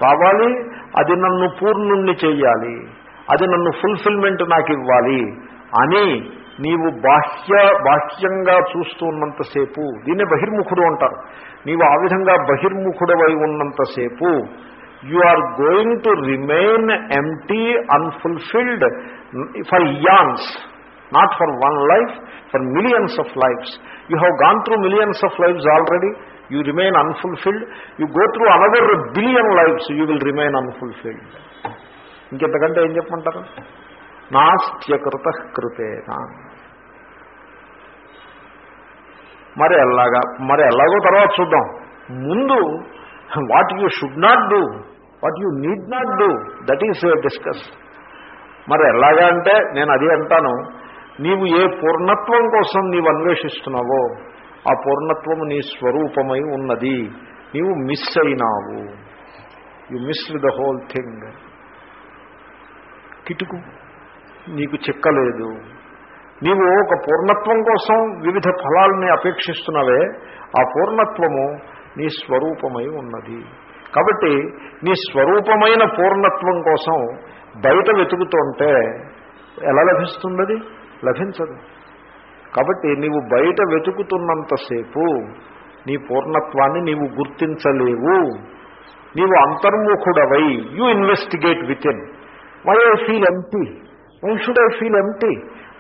రావాలి అది నన్ను పూర్ణుణ్ణి చేయాలి. అది నన్ను ఫుల్ఫిల్మెంట్ నాకు ఇవ్వాలి అని నీవు బాహ్య బాహ్యంగా చూస్తూ ఉన్నంతసేపు దీన్ని బహిర్ముఖుడు అంటారు. నీవు ఆ విధంగా బహిర్ముఖుడవై ఉన్నంతసేపు you are going to remain empty unfulfilled for aeons not for one life for millions of lives you have gone through millions of lives already you remain unfulfilled you go through another billion lives you will remain unfulfilled ఇంకెంతకంటే ఏం చెప్పమంటారు? నాస్త్యకృత కృతేనా మరి ఎలాగా? మరి ఎలాగో తర్వాత చూద్దాం. ముందు what you should not do what you need not do that is discuss మరి ఎలాగా అంటే నేను అది అంటాను నీవు ఏ పూర్ణత్వం కోసం నీవు అన్వేషిస్తున్నావో ఆ పూర్ణత్వము నీ స్వరూపమై ఉన్నది. నీవు మిస్ అయినావు. You miss the whole thing కిటుకు. నీకు చిక్కలేదు నీవు ఒక పూర్ణత్వం కోసం వివిధ ఫలాలని అపేక్షిస్తున్నావే. ఆ పూర్ణత్వము నీ స్వరూపమై ఉన్నది. కాబట్టి నీ స్వరూపమైన పూర్ణత్వం కోసం బయట వెతుకుతుంటే ఎలా లభిస్తుంది లభించదు. కాబట్టి నీవు బయట వెతుకుతున్నంతసేపు నీ పూర్ణత్వాన్ని నీవు గుర్తించలేవు. నీవు అంతర్ముఖుడవై you investigate within why I feel empty why should I feel empty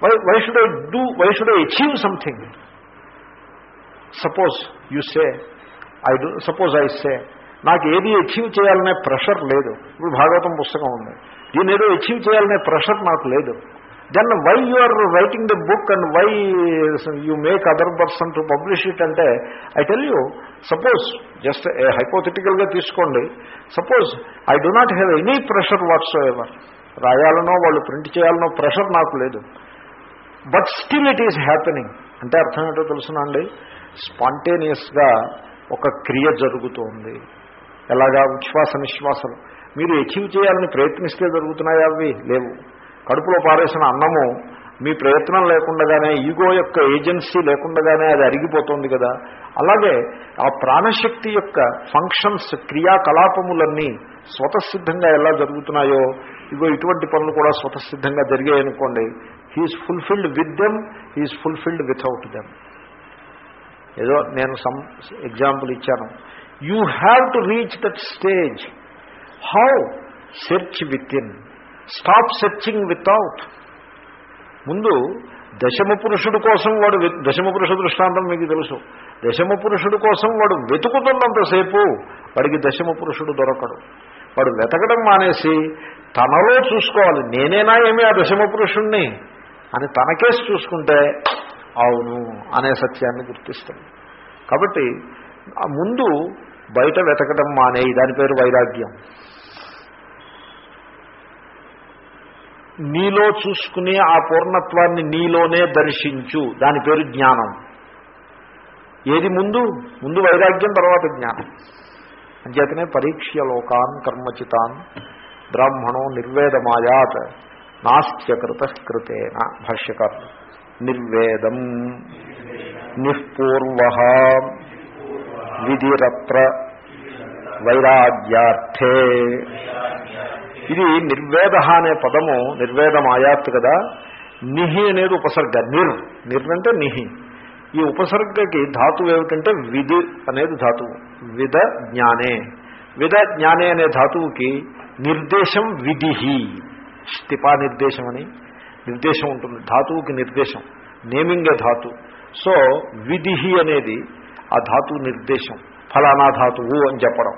why why should I do why should I achieve something suppose you say I do suppose I say నాకు ఏది అచీవ్ చేయాలనే pressure లేదు. ఇప్పుడు భాగవతం పుస్తకం ఉంది. దీన్ని ఏదో achieve చేయాలనే ప్రెషర్ నాకు లేదు. Then why you are writing the book and why you make other person to publish it అంటే I tell you suppose just హైపోథెటికల్గా తీసుకోండి. Suppose I do not have any pressure whatsoever రాయాలనో వాళ్ళు print చేయాలనో pressure నాకు లేదు. But still it is happening అంటే అర్థం ఏంటో తెలుసునండి స్పాంటేనియస్గా ఒక క్రియ జరుగుతోంది. ఎలాగా? ఉచ్ఛ్వాస నిశ్వాసలు మీరు అచీవ్ చేయాలని ప్రయత్నిస్తే జరుగుతున్నాయా అవి? లేవు. కడుపులో పారేసిన అన్నము మీ ప్రయత్నం లేకుండానే ఈగో యొక్క ఏజెన్సీ లేకుండానే అది అరిగిపోతుంది కదా. అలాగే ఆ ప్రాణశక్తి యొక్క ఫంక్షన్స్ క్రియాకలాపములన్నీ స్వతసిద్ధంగా ఎలా జరుగుతున్నాయో ఇగో ఇటువంటి పనులు కూడా స్వతసిద్ధంగా జరిగాయనుకోండి he is fulfilled with them he is fulfilled without them ఏదో నేను సమ్ ఎగ్జాంపుల్ ఇచ్చాను. You have to reach that stage how search with in stop searching without ముందు దశమ పురుషుడు కోసం వాడు దశమ పురుష దృష్టాంతం మీకు తెలుసు. దశమ పురుషుడు కోసం వాడు వెతుకుతున్నంతసేపు వాడికి దశమ పురుషుడు దొరకడు. వాడు వెతకడం మానేసి తనలో చూసుకోవాలి. నేనేనా ఏమి ఆ దశమ పురుషుణ్ణి అని తనకేసి చూసుకుంటే అవును అనే సత్యాన్ని గుర్తిస్తుంది. కాబట్టి ముందు బయట వెతకడం మానేయి దాని పేరు వైరాగ్యం. నీలో చూసుకుని ఆ పూర్ణత్వాన్ని నీలోనే దర్శించు దాని పేరు జ్ఞానం. ఏది ముందు? ముందు వైరాగ్యం తర్వాత జ్ఞానం. అంచేతనే పరీక్ష లోకాన్ కర్మచితాన్ బ్రాహ్మణో నిర్వేదమాయాత్ నాస్త్యకృత కృతేన భాష్యకారులు నిర్వేదం నిఃపూర్వ విధిరత్ర వైరాగ్యార్థే. ఇది నిర్వేద అనే పదము నిర్వేదం ఆయాత్ కదా నిహి అనేది ఉపసర్గ నిర్ నిర్ అంటే నిహి. ఈ ఉపసర్గకి ధాతువు ఏమిటంటే విధి అనేది ధాతువు. విధ జ్ఞానే. విధ జ్ఞానే అనే ధాతువుకి నిర్దేశం విధిహి. స్థిపా నిర్దేశం అని నిర్దేశం ఉంటుంది. ధాతువుకి నిర్దేశం. నేమింగ్ ధాతు. సో విధిహి అనేది ఆ ధాతువు నిర్దేశం. ఫలానా ధాతువు అని చెప్పడం.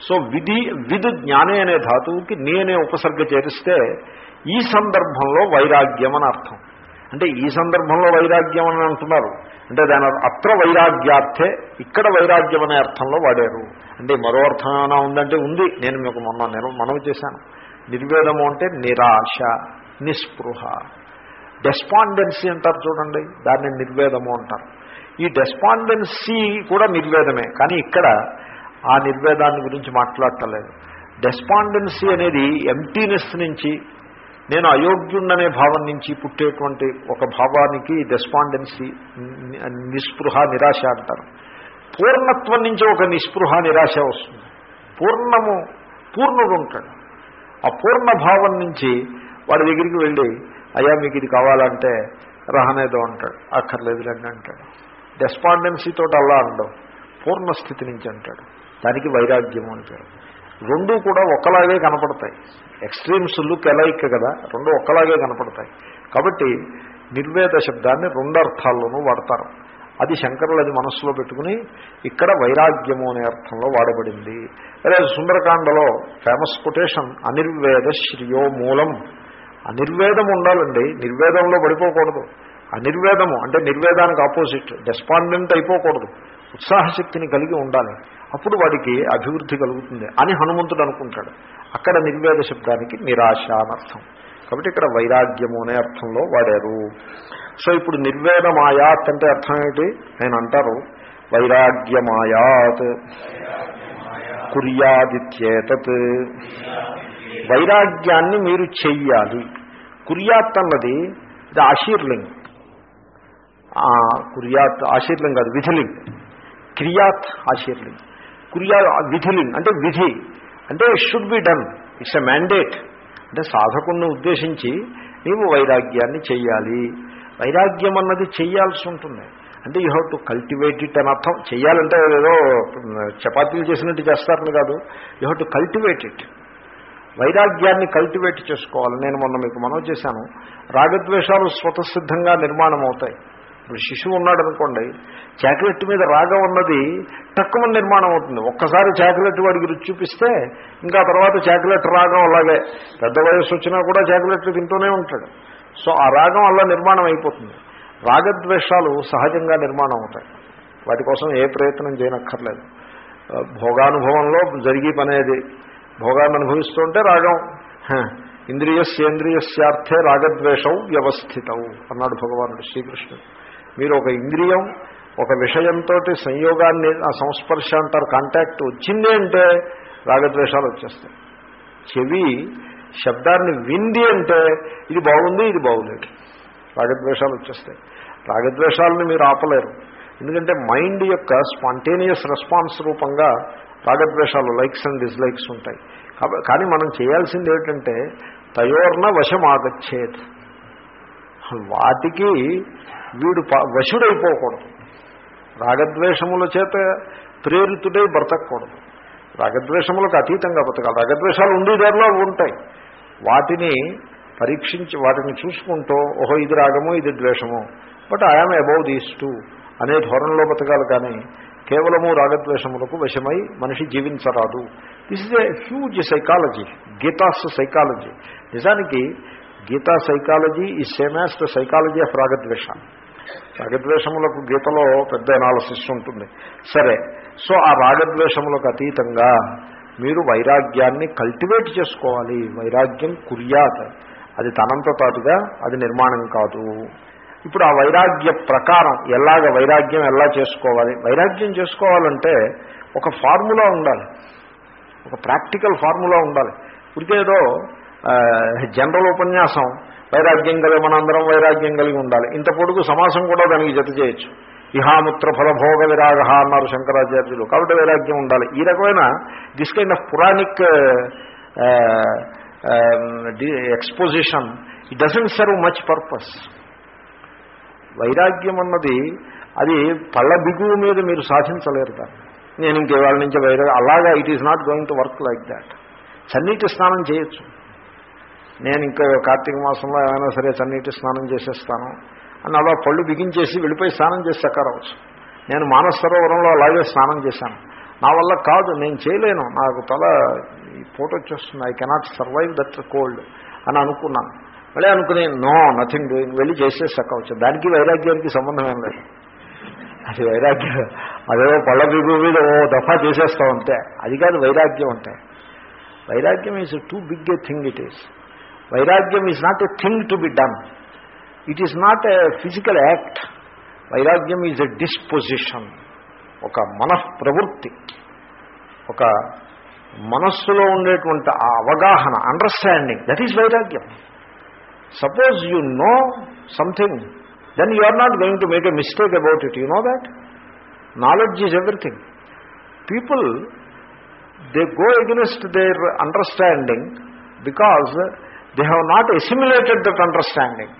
సో విధి విధు జ్ఞానే అనే ధాతువుకి నీ అనే ఉపసర్గ చేరిస్తే ఈ సందర్భంలో వైరాగ్యం అని అర్థం. అంటే ఈ సందర్భంలో వైరాగ్యం అని అంటున్నారు. అంటే దాని అత్ర వైరాగ్యార్థే ఇక్కడ వైరాగ్యం అనే అర్థంలో వాడారు. అంటే మరో అర్థం ఏమైనా ఉందంటే ఉంది. నేను మీకు మొన్న నేను మనవి చేశాను. నిర్వేదము అంటే నిరాశ నిస్పృహ. డెస్పాండెన్సీ అంటారు చూడండి. దాన్ని నిర్వేదము అంటారు. ఈ డెస్పాండెన్సీ కూడా నిర్వేదమే. కానీ ఇక్కడ ఆ నిర్వేదాన్ని గురించి మాట్లాడటలేదు డెస్పాండెన్సీ అనేది ఎంటీనెస్ నుంచి నేను అయోగ్యుండనే భావం నుంచి పుట్టేటువంటి ఒక భావానికి డెస్పాండెన్సీ నిస్పృహ నిరాశ అంటారు. పూర్ణత్వం నుంచి ఒక నిస్పృహ నిరాశ వస్తుంది. పూర్ణము పూర్ణుడు ఉంటాడు. ఆ పూర్ణ భావం నుంచి వాడి దగ్గరికి వెళ్ళి అయ్యా మీకు ఇది కావాలంటే రహనేదో అంటాడు. అక్కర్లేదులేండి అంటాడు. డెస్పాండెన్సీతో అలా అండవు పూర్ణ స్థితి నుంచి అంటాడు. దానికి వైరాగ్యము అంటాడు రెండూ కూడా ఒకలాగే కనపడతాయి. ఎక్స్ట్రీమ్స్ లుక్ ఎలైక్ కదా రెండు ఒకలాగే కనపడతాయి. కాబట్టి నిర్వేద శబ్దాన్ని రెండు అర్థాల్లోనూ వాడతారు. అది శంకరులు అది మనస్సులో పెట్టుకుని ఇక్కడ వైరాగ్యము అనే అర్థంలో వాడబడింది. అదే సుందరకాండలో ఫేమస్ కొటేషన్ అనిర్వేద శ్రియో మూలం. అనిర్వేదం ఉండాలండి నిర్వేదంలో పడిపోకూడదు. అనిర్వేదము అంటే నిర్వేదానికి ఆపోజిట్ డెస్పాండెంట్ అయిపోకూడదు. ఉత్సాహశక్తిని కలిగి ఉండాలి. అప్పుడు వాడికి అభివృద్ధి కలుగుతుంది అని హనుమంతుడు అనుకుంటాడు. అక్కడ నిర్వేద శబ్దానికి నిరాశ అనర్థం కాబట్టి ఇక్కడ వైరాగ్యము అనే అర్థంలో వాడారు. సో ఇప్పుడు నిర్వేదమాయాత్ అంటే అర్థం ఏమిటి ఆయన అంటారు వైరాగ్యమాయాత్ కుర్యాదిత్యేతత్. వైరాగ్యాన్ని మీరు చెయ్యాలి. కుర్యాత్ అన్నది ఇది ఆశీర్లింగ్. కుర్యాత్ ఆశీర్లింగ్ కాదు విధిలింగ్. క్రియాత్ ఆశీర్లింగ్. క్రియా విధిలింగ్ అంటే విధి అంటే should be done it's a mandate అంటే సాధకుణ్ణి ఉద్దేశించి నీవు వైరాగ్యాన్ని చెయ్యాలి. వైరాగ్యం అన్నది చెయ్యాల్సి ఉంటుంది. అంటే you have to cultivate it అని అర్థం. చెయ్యాలంటే ఏదో చపాతీలు చేసినట్టు చేస్తారని కాదు. You have to cultivate it వైరాగ్యాన్ని కల్టివేట్ చేసుకోవాలి. నేను మొన్న మీకు మనవి చేశాను. రాగద్వేషాలు స్వతసిద్ధంగా నిర్మాణం అవుతాయి ఇప్పుడు శిశువు ఉన్నాడు అనుకోండి చాక్లెట్ మీద రాగం ఉన్నది తక్కువ నిర్మాణం అవుతుంది. ఒక్కసారి చాక్లెట్ వాడికి రుచి చూపిస్తే ఇంకా తర్వాత చాక్లెట్ రాగం అలాగే పెద్ద వయసు వచ్చినా కూడా చాక్లెట్లు తింటూనే ఉంటాడు. సో ఆ రాగం అలా నిర్మాణం అయిపోతుంది. రాగద్వేషాలు సహజంగా నిర్మాణం అవుతాయి. వాటి కోసం ఏ ప్రయత్నం చేయనక్కర్లేదు. భోగానుభవంలో జరిగి పనేది భోగాన్ని అనుభవిస్తుంటే రాగం ఇంద్రియస్యేంద్రియస్యార్థే రాగద్వేషం వ్యవస్థితం అన్నాడు భగవానుడు శ్రీకృష్ణుడు. మీరు ఒక ఇంద్రియం ఒక విషయంతో సంయోగాన్ని ఆ సంస్పర్శ అంటారు కాంటాక్ట్ వచ్చింది అంటే రాగద్వేషాలు వచ్చేస్తాయి. చెవి శబ్దాన్ని వింది అంటే ఇది బాగుంది ఇది బాగులేదు. రాగద్వేషాలు వచ్చేస్తాయి. రాగద్వేషాలను మీరు ఆపలేరు. ఎందుకంటే మైండ్ యొక్క స్పాంటేనియస్ రెస్పాన్స్ రూపంగా రాగద్వేషాలు లైక్స్ అండ్ డిస్లైక్స్ ఉంటాయి. కానీ మనం చేయాల్సింది ఏమిటంటే తయోర్న వశమాగచ్చేది వాటికి వీడు వశుడైపోకూడదు. రాగద్వేషముల చేత ప్రేరితుడై బ్రతకూడదు రాగద్వేషములకు అతీతంగా బ్రతకాలి. రాగద్వేషాలు ఉండేదారిలో ఉంటాయి. వాటిని పరీక్షించి వాటిని చూసుకుంటూ ఓహో ఇది రాగము ఇది ద్వేషము but I'm above these two అనే ధోరణిలో బతకాలి కానీ కేవలము రాగద్వేషములకు వశమై మనిషి జీవించరాదు. This is a huge psychology Gita's psychology నిజానికి Gita psychology is same as the psychology of రాగద్వేష రాగద్వేషములకు గీతలో పెద్ద ఎనాలసిస్ ఉంటుంది. సరే సో ఆ రాగద్వేషములకు అతీతంగా మీరు వైరాగ్యాన్ని కల్టివేట్ చేసుకోవాలి. వైరాగ్యం కుర్యాత్. అది తనంత తాటుగా అది నిర్మాణం కాదు. ఇప్పుడు ఆ వైరాగ్య ప్రకారం ఎలాగ వైరాగ్యం ఎలా చేసుకోవాలి? వైరాగ్యం చేసుకోవాలంటే ఒక ఫార్ములా ఉండాలి. ఒక ప్రాక్టికల్ ఫార్ములా ఉండాలి. ఇప్పటికేదో జనరల్ ఉపన్యాసం వైరాగ్యం కలిగి మనందరం వైరాగ్యం కలిగి ఉండాలి. ఇంత పొడుగు సమాసం కూడా దానికి జత చేయొచ్చు. ఇహాముత్ర ఫలభోగ విరాగ అన్నారు శంకరాచార్యులు. కాబట్టి వైరాగ్యం ఉండాలి. ఈ రకమైన this kind of Puranic exposition it doesn't serve much purpose వైరాగ్యం అన్నది అది పళ్ళ బిగువు మీద మీరు సాధించలేరు దాన్ని. నేను ఇంకే వాళ్ళ నుంచి వైరాగ్యం అలాగా it is not going to work like that చన్నీటి స్నానం చేయొచ్చు. నేను ఇంకా కార్తీక మాసంలో ఏమైనా సరే చన్నీటి స్నానం చేసేస్తాను. అని అలా పళ్ళు బిగించేసి వెళ్ళిపోయి స్నానం చేసి చక్కరవచ్చు నేను మానస సరోవరంలో అలాగే స్నానం చేశాను. నా వల్ల కాదు నేను చేయలేను. నాకు తల ఈ పూట వచ్చేస్తుంది. I cannot survive that cold అని అనుకున్నాను. మళ్ళీ అనుకుని నో నథింగ్ డూయింగ్ వెళ్ళి చేసేసి చక్కవచ్చు దానికి వైరాగ్యానికి సంబంధం ఏం లేదు. అది వైరాగ్యం. అదేదో పళ్ళ బిగు మీద ఓ దఫా చేసేస్తాం అంతే. అది కాదు వైరాగ్యం అంటే. వైరాగ్యం is too big a thing it is వైరాగ్యం is not a thing to be done it is not a physical act vairagyam is a disposition ఒక మన ప్రవృత్తి ఒక మనస్సులో ఉండేటువంటి ఆ అవగాహన అండర్స్టాండింగ్ దట్ ఈజ్ వైరాగ్యం suppose you know something then you are not going to make a mistake about it you know that knowledge is everything people they go against their understanding because they have not assimilated that understanding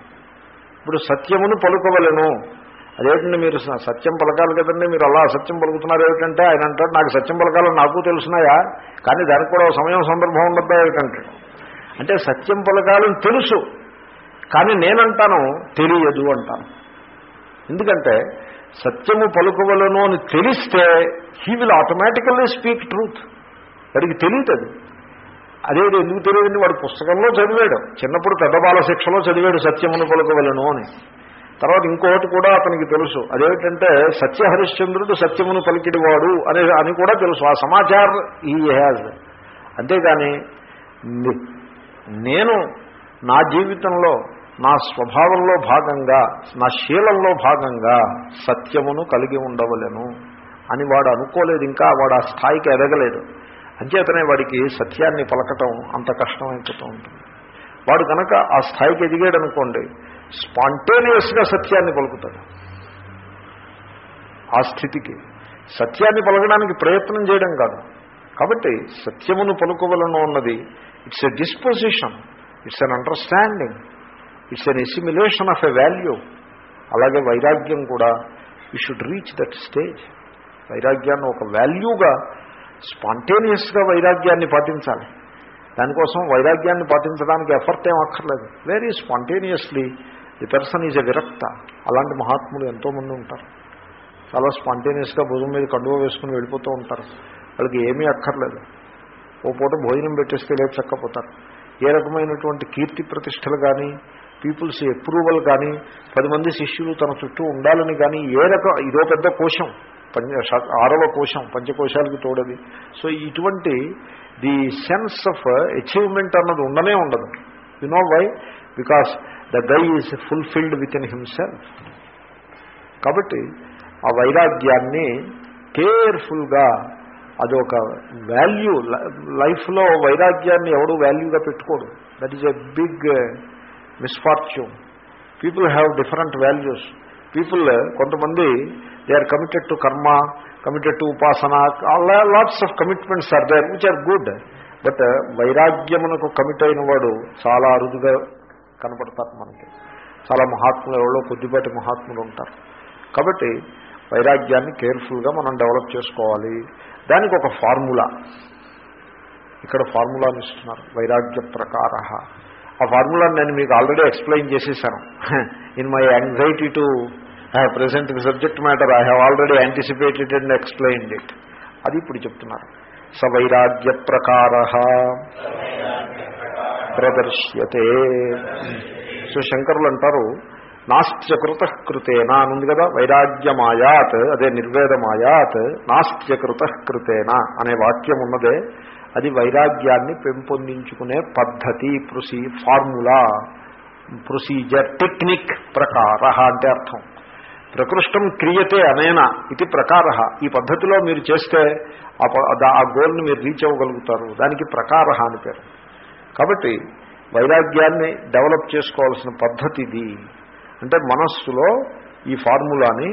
ఇప్పుడు సత్యమును పలుకోవలను. అదేంటండి మీరు సత్యం పలకాలి కదండి మీరు అలా సత్యం పలుకుతున్నారు ఏమిటంటే ఆయన అంటాడు నాకు సత్యం పలకాలని నాకు తెలుసున్నాయా? కానీ దానికి కూడా సమయం సందర్భం ఉండద్దా ఏమిటంటాడు అంటే సత్యం పలకాలని తెలుసు కానీ నేనంటాను తెలియదు అంటాను. ఎందుకంటే సత్యము పలుకవలను అని తెలిస్తే he will automatically speak truth వాడికి తెలియదు అదేది ఎందుకు తెలియదండి? వాడు పుస్తకంలో చదివాడు. చిన్నప్పుడు పెద్ద బాల శిక్షలో చదివాడు సత్యమును పలుకవలను అని. తర్వాత ఇంకొకటి కూడా అతనికి తెలుసు. అదేమిటంటే సత్య హరిశ్చంద్రుడు సత్యమును పలికిడివాడు అనే అని కూడా తెలుసు. ఆ సమాచారం ఈ హ్యాజ్ అంతేగాని నేను నా జీవితంలో నా స్వభావంలో భాగంగా నా శీలంలో భాగంగా సత్యమును కలిగి ఉండవలను అని వాడు అనుకోలేదు. ఇంకా వాడు ఆ స్థాయికి ఎదగలేదు. అంచేతనే వాడికి సత్యాన్ని పలకటం అంత కష్టమైపోతూ ఉంటుంది. వాడు కనుక ఆ స్థాయికి ఎదిగాడు అనుకోండి స్పాంటేనియస్గా సత్యాన్ని పలుకుతాడు. ఆ స్థితికి సత్యాన్ని పలకడానికి ప్రయత్నం చేయడం కాదు. కాబట్టి సత్యమును పలుకోవలను అన్నది it's a disposition it's an understanding it's an assimilation of a value. అలాగే వైరాగ్యం కూడా you should reach that stage. వైరాగ్యాన్ని ఒక వాల్యూగా స్పాంటేనియస్గా వైరాగ్యాన్ని పాటించాలి. దానికోసం వైరాగ్యాన్ని పాటించడానికి ఎఫర్ట్ ఏం అక్కర్లేదు. Very spontaneously the person is a విరక్త. అలాంటి మహాత్ములు ఎంతోమంది ఉంటారు. చాలా స్పాంటేనియస్గా భుజం మీద కండువ వేసుకుని వెళ్ళిపోతూ ఉంటారు. వాళ్ళకి ఏమీ అక్కర్లేదు. ఓ పూట భోజనం పెట్టేస్తే లేదు చక్కపోతారు ఏ రకమైనటువంటి కీర్తి ప్రతిష్టలు కానీ పీపుల్స్ అప్రూవల్ కానీ పది మంది శిష్యులు తన చుట్టూ ఉండాలని కానీ ఏ రకం ఇదో పెద్ద కోశం. పంచ ఆరవ కోశం పంచకోశాలకి తోడది. సో ఇటువంటి ది సెన్స్ ఆఫ్ అచీవ్మెంట్ అన్నది ఉండనే ఉండదు. You know why? Because the guy is fulfilled within himself. కాబట్టి ఆ వైరాగ్యాన్ని కేర్ఫుల్గా అదొక వాల్యూ లైఫ్లో వైరాగ్యాన్ని ఎవడు వాల్యూగా పెట్టుకోడు. That is a big misfortune. People have different values. People కొంతమంది they are committed to karma committed to upasana lots of commitments are there which are good but వైరాగ్యమునకు commit అయిన వాడు చాలా అరుదుగా కనపడతారు మనకి. చాలా మహాత్ములు ఎవరో కొద్దిపాటి మహాత్ములు ఉంటారు. కాబట్టి వైరాగ్యాన్ని కేర్ఫుల్గా మనం డెవలప్ చేసుకోవాలి. దానికి ఒక ఫార్ములా. ఇక్కడ ఫార్ములాని ఇస్తున్నారు వైరాగ్య ప్రకార. ఆ ఫార్ములాని నేను మీకు ఆల్రెడీ ఎక్స్ప్లెయిన్ చేసేసాను. In my anxiety to present the subject matter I have already anticipated and explained it అది ఇప్పుడు చెప్తున్నారు. స వైరాగ్య ప్రకార ప్రదర్శ్యతే. సో శంకరులు అంటారు నాస్త్యకృత కృతేన అని ఉంది కదా వైరాగ్యమాయాత్ అదే నిర్వేదమాయాత్ నాస్త్యకృతకృతేన అనే వాక్యం ఉన్నదే. అది వైరాగ్యాన్ని పెంపొందించుకునే పద్ధతి ప్రొసీ ఫార్ములా ప్రొసీజర్ టెక్నిక్ ప్రకార అంటే అర్థం. ప్రకృష్టం క్రియతే అనేన ఇది ప్రకార. ఈ పద్ధతిలో మీరు చేస్తే ఆ ఆ గోల్ని మీరు రీచ్ అవ్వగలుగుతారు. దానికి ప్రకార అని పేరు. కాబట్టి వైరాగ్యాన్ని డెవలప్ చేసుకోవాల్సిన పద్ధతి ఇది అంటే మనస్సులో ఈ ఫార్ములాని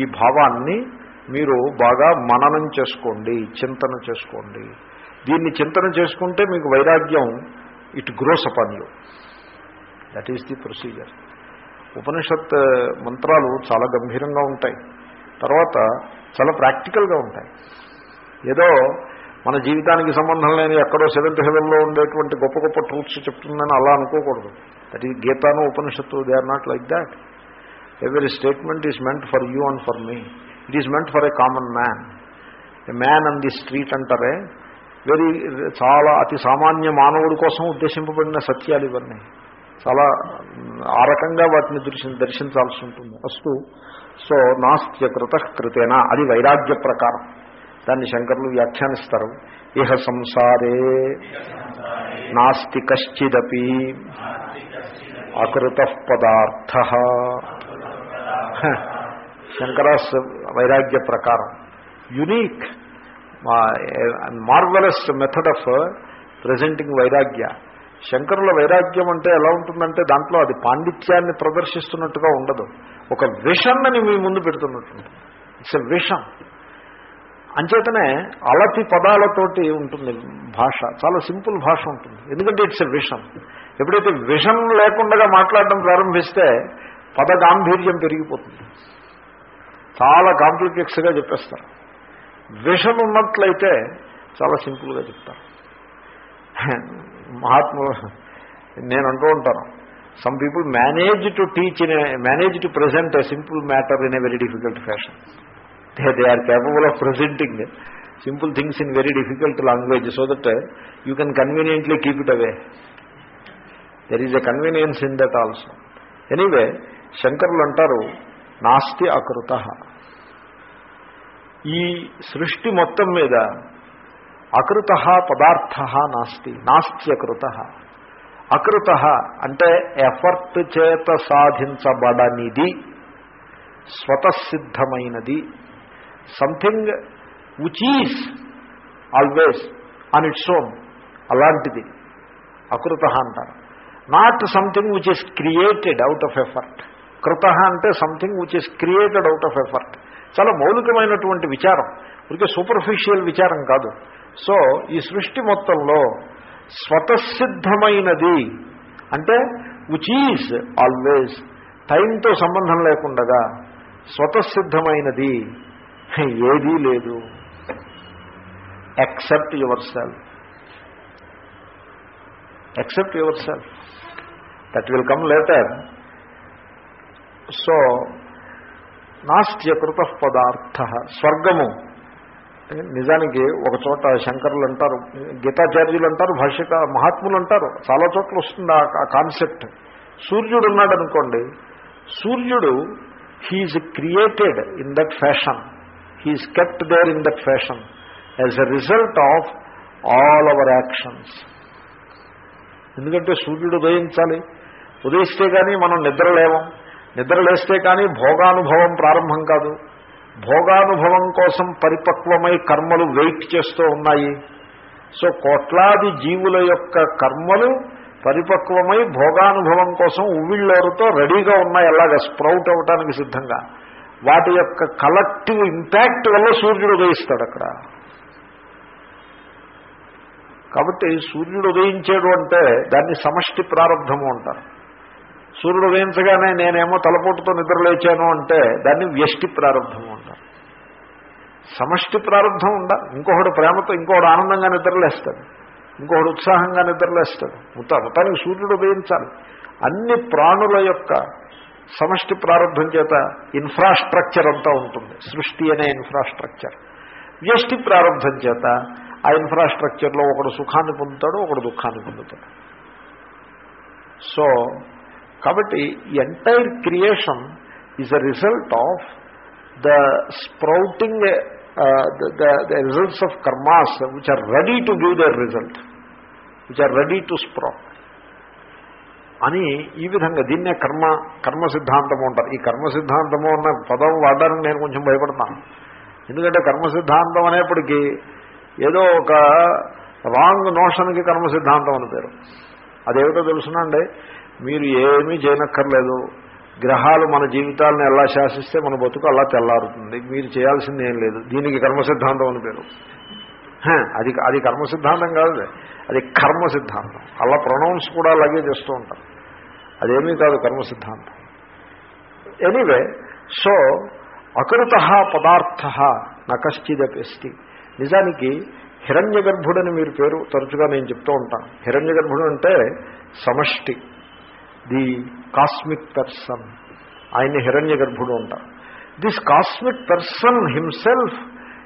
ఈ భావాన్ని మీరు బాగా మననం చేసుకోండి చింతన చేసుకోండి. దీన్ని చింతన చేసుకుంటే మీకు వైరాగ్యం it grows upon you that is the procedure Upanishad మంత్రాలు చాలా గంభీరంగా ఉంటాయి. తర్వాత చాలా ప్రాక్టికల్గా ఉంటాయి. ఏదో మన జీవితానికి సంబంధం లేని ఎక్కడో సెవెంత్ హెవెన్లో ఉండేటువంటి గొప్ప గొప్ప ట్రూత్స్ చెప్తుందని అలా అనుకోకూడదు. దట్ ఈ గీతాను Upanishad they are not like that. Every statement is meant for you and for me it is meant for a common man a man on the street అంటారే వెరీ చాలా అతి సామాన్య మానవుడి కోసం ఉద్దేశింపబడిన సత్యాలు ఇవన్నీ. చాలా ఆ రకంగా వాటిని దర్శి దర్శించాల్సి ఉంటుంది. అస్తు సో నాస్త్యకృత కృతేనా అది వైరాగ్య ప్రకారం. దాన్ని శంకరులు వ్యాఖ్యానిస్తారు. ఇహ సంసారే నాస్తి కశ్చిదపి అకృత పదార్థ. శంకరాస్ వైరాగ్య ప్రకారం. Unique marvellous method of presenting vairagya. శంకరుల వైరాగ్యం అంటే ఎలా ఉంటుందంటే దాంట్లో అది పాండిత్యాన్ని ప్రదర్శిస్తున్నట్టుగా ఉండదు. ఒక విషన్నని మీ ముందు పెడుతున్నట్టు ఇట్స్ ఎ విషం అంచేతనే అలతి పదాలతోటి ఉంటుంది భాష. చాలా సింపుల్ భాష ఉంటుంది. ఎందుకంటే ఇట్స్ ఎ విషం ఎప్పుడైతే విషం లేకుండా మాట్లాడడం ప్రారంభిస్తే పద గాంభీర్యం పెరిగిపోతుంది. చాలా కాంప్లికేట్స్గా చెప్పేస్తారు. విషం ఉన్నట్లయితే చాలా సింపుల్గా చెప్తారు. మహాత్ములు నేను అంటూ ఉంటాను. Some people manage to teach in manage to present a simple matter in a very difficult fashion they they are capable of presenting simple things in very difficult language so that you can conveniently keep it away there is a convenience in that also anyway శంకరులు అంటారు నాస్తి అకృత ఈ సృష్టి మొత్తం మీద అకృత పదార్థ నాస్తి నాస్త్యకృత. అకృత అంటే ఎఫర్ట్ చేత సాధించబడనిది స్వతసిద్ధమైనది. Something which is always on its own అలాంటిది. అకృత అంటారు. Not something which is created out of effort కృత అంటే something which is created out of effort చాలా మౌలికమైనటువంటి విచారం. ఇక సూపర్ఫిషియల్ విచారం కాదు. సో ఈ సృష్టి మొత్తంలో స్వతసిద్ధమైనది అంటే విచ్ ఈజ్ ఆల్వేజ్ టైంతో సంబంధం లేకుండగా స్వతసిద్ధమైనది ఏదీ లేదు. Except yourself except yourself that will come later so నాస్త్యకృత పదార్థ స్వర్గము నిజానికి ఒక చోట శంకరులు అంటారు గీతాచార్యులు అంటారు భాష్యక మహాత్ములు అంటారు. చాలా చోట్ల వస్తుంది ఆ కాన్సెప్ట్. సూర్యుడు ఉన్నాడు అనుకోండి సూర్యుడు he is created in that fashion. He is kept there in that fashion. As a result of all our actions. ఎందుకంటే సూర్యుడు ఉదయించాలి. ఉదయిస్తే కానీ మనం నిద్రలేవం. నిద్రలేస్తే కానీ భోగానుభవం ప్రారంభం కాదు. భోగానుభవం కోసం పరిపక్వమై కర్మలు వెయిట్ చేస్తూ ఉన్నాయి. సో కోట్లాది జీవుల యొక్క కర్మలు పరిపక్వమై భోగానుభవం కోసం ఉవ్విళ్ళేరుతో రెడీగా ఉన్నాయి. అలాగా స్ప్రౌట్ అవటానికి సిద్ధంగా. వాటి యొక్క కలెక్టివ్ ఇంపాక్ట్ వల్ల సూర్యుడు ఉదయిస్తాడు అక్కడ. కాబట్టి సూర్యుడు ఉదయించాడు అంటే దాన్ని సమష్టి ప్రారంభము అంటారు. సూర్యుడు ఉదయించగానే నేనేమో తలపోటుతో నిద్రలేచాను అంటే దాన్ని వ్యష్టి ప్రారంభం ఉంటాను సమష్టి ప్రారంభం ఉండ ఇంకొకడు ప్రేమతో ఇంకొకడు ఆనందంగా నిద్రలేస్తాడు. ఇంకొకడు ఉత్సాహంగా నిద్రలేస్తాడు. మొత్తం మొత్తానికి సూర్యుడు ఉదయించాలి. అన్ని ప్రాణుల యొక్క సమష్టి ప్రారంభం చేత ఇన్ఫ్రాస్ట్రక్చర్ అంతా ఉంటుంది. సృష్టి అనే ఇన్ఫ్రాస్ట్రక్చర్. వ్యష్టి ప్రారంభం చేత ఆ ఇన్ఫ్రాస్ట్రక్చర్లో ఒకడు సుఖాన్ని పొందుతాడు ఒకడు దుఃఖాన్ని పొందుతాడు. సో కాబట్టి entire creation is a result of the sprouting the results of karmas which are ready to give their result which are ready to sprout అని ఈ విధంగా దీన్నే కర్మ కర్మ సిద్ధాంతము అంటారు. ఈ కర్మ సిద్ధాంతము అన్న పదం వాడడానికి నేను కొంచెం భయపడతాను. ఎందుకంటే కర్మ సిద్ధాంతం అనేప్పటికీ ఏదో ఒక రాంగ్ నోషన్కి కర్మ సిద్ధాంతం అని పేరు. అదేమిటో తెలుసునండి? మీరు ఏమీ చేయనక్కర్లేదు. గ్రహాలు మన జీవితాలను ఎలా శాసిస్తే మన బతుకు అలా తెల్లారుతుంది. మీరు చేయాల్సింది ఏం లేదు. దీనికి కర్మ సిద్ధాంతం అని పేరు. అది అది కర్మ సిద్ధాంతం కాదు అది. కర్మ సిద్ధాంతం అలా ప్రొనౌన్స్ కూడా అలాగే చేస్తూ ఉంటారు. అదేమీ కాదు కర్మ సిద్ధాంతం ఎనీవే సో అకృత పదార్థ నకశ్చిదపిస్తి నిజానికి హిరణ్య గర్భుడని మీరు పేరు తరచుగా నేను చెప్తూ ఉంటాను. హిరణ్య గర్భుడు అంటే సమష్టి. The cosmic person. ఆయన్ని హిరణ్య గర్భుడు అంటారు this cosmic person himself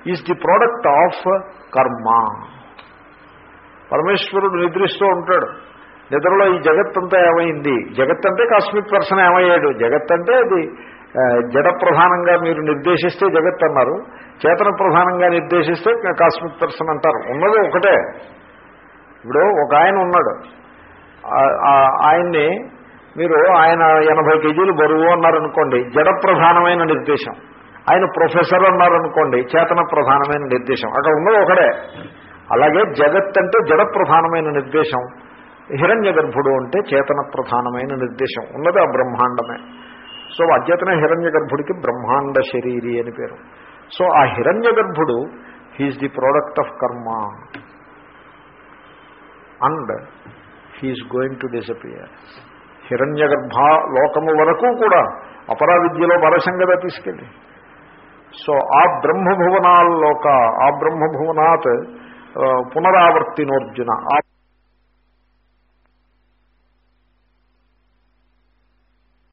is the product of karma. పరమేశ్వరుడు నిద్రిస్తూ ఉంటాడు. నిద్రలో ఈ జగత్తంతా ఏమైంది? జగత్ అంటే కాస్మిక్ పర్సన్ ఏమయ్యాడు? జగత్ అంటే అది జడ ప్రధానంగా మీరు నిర్దేశిస్తే జగత్ అన్నారు. చేతన ప్రధానంగా నిర్దేశిస్తే కాస్మిక్ పర్సన్ అంటారు. ఉన్నది ఒకటే. ఇప్పుడు ఒక ఆయన ఉన్నాడు. ఆయన్ని మీరు ఆయన ఎనభై కేజీలు బరువు అన్నారనుకోండి జడ ప్రధానమైన నిర్దేశం. ఆయన ప్రొఫెసర్ అన్నారనుకోండి చేతన ప్రధానమైన నిర్దేశం. అక్కడ ఉన్నది ఒకడే అలాగే జగత్ అంటే జడ ప్రధానమైన నిర్దేశం. హిరణ్య గర్భుడు అంటే చేతన ప్రధానమైన నిర్దేశం. ఉన్నది ఆ బ్రహ్మాండమే. సో అధ్యతన హిరణ్య గర్భుడికి బ్రహ్మాండ శరీరి అని పేరు. సో ఆ హిరణ్య గర్భుడు he is the product of karma and he is going to disappear హిరణ్య గర్భ లోకము వరకు కూడా అపరా విద్యలో పరసంగత తీసుకెళ్ళి. సో ఆ బ్రహ్మభువనాల్లోక ఆ బ్రహ్మభువనాత్ పునరావర్తినోర్జున ఆ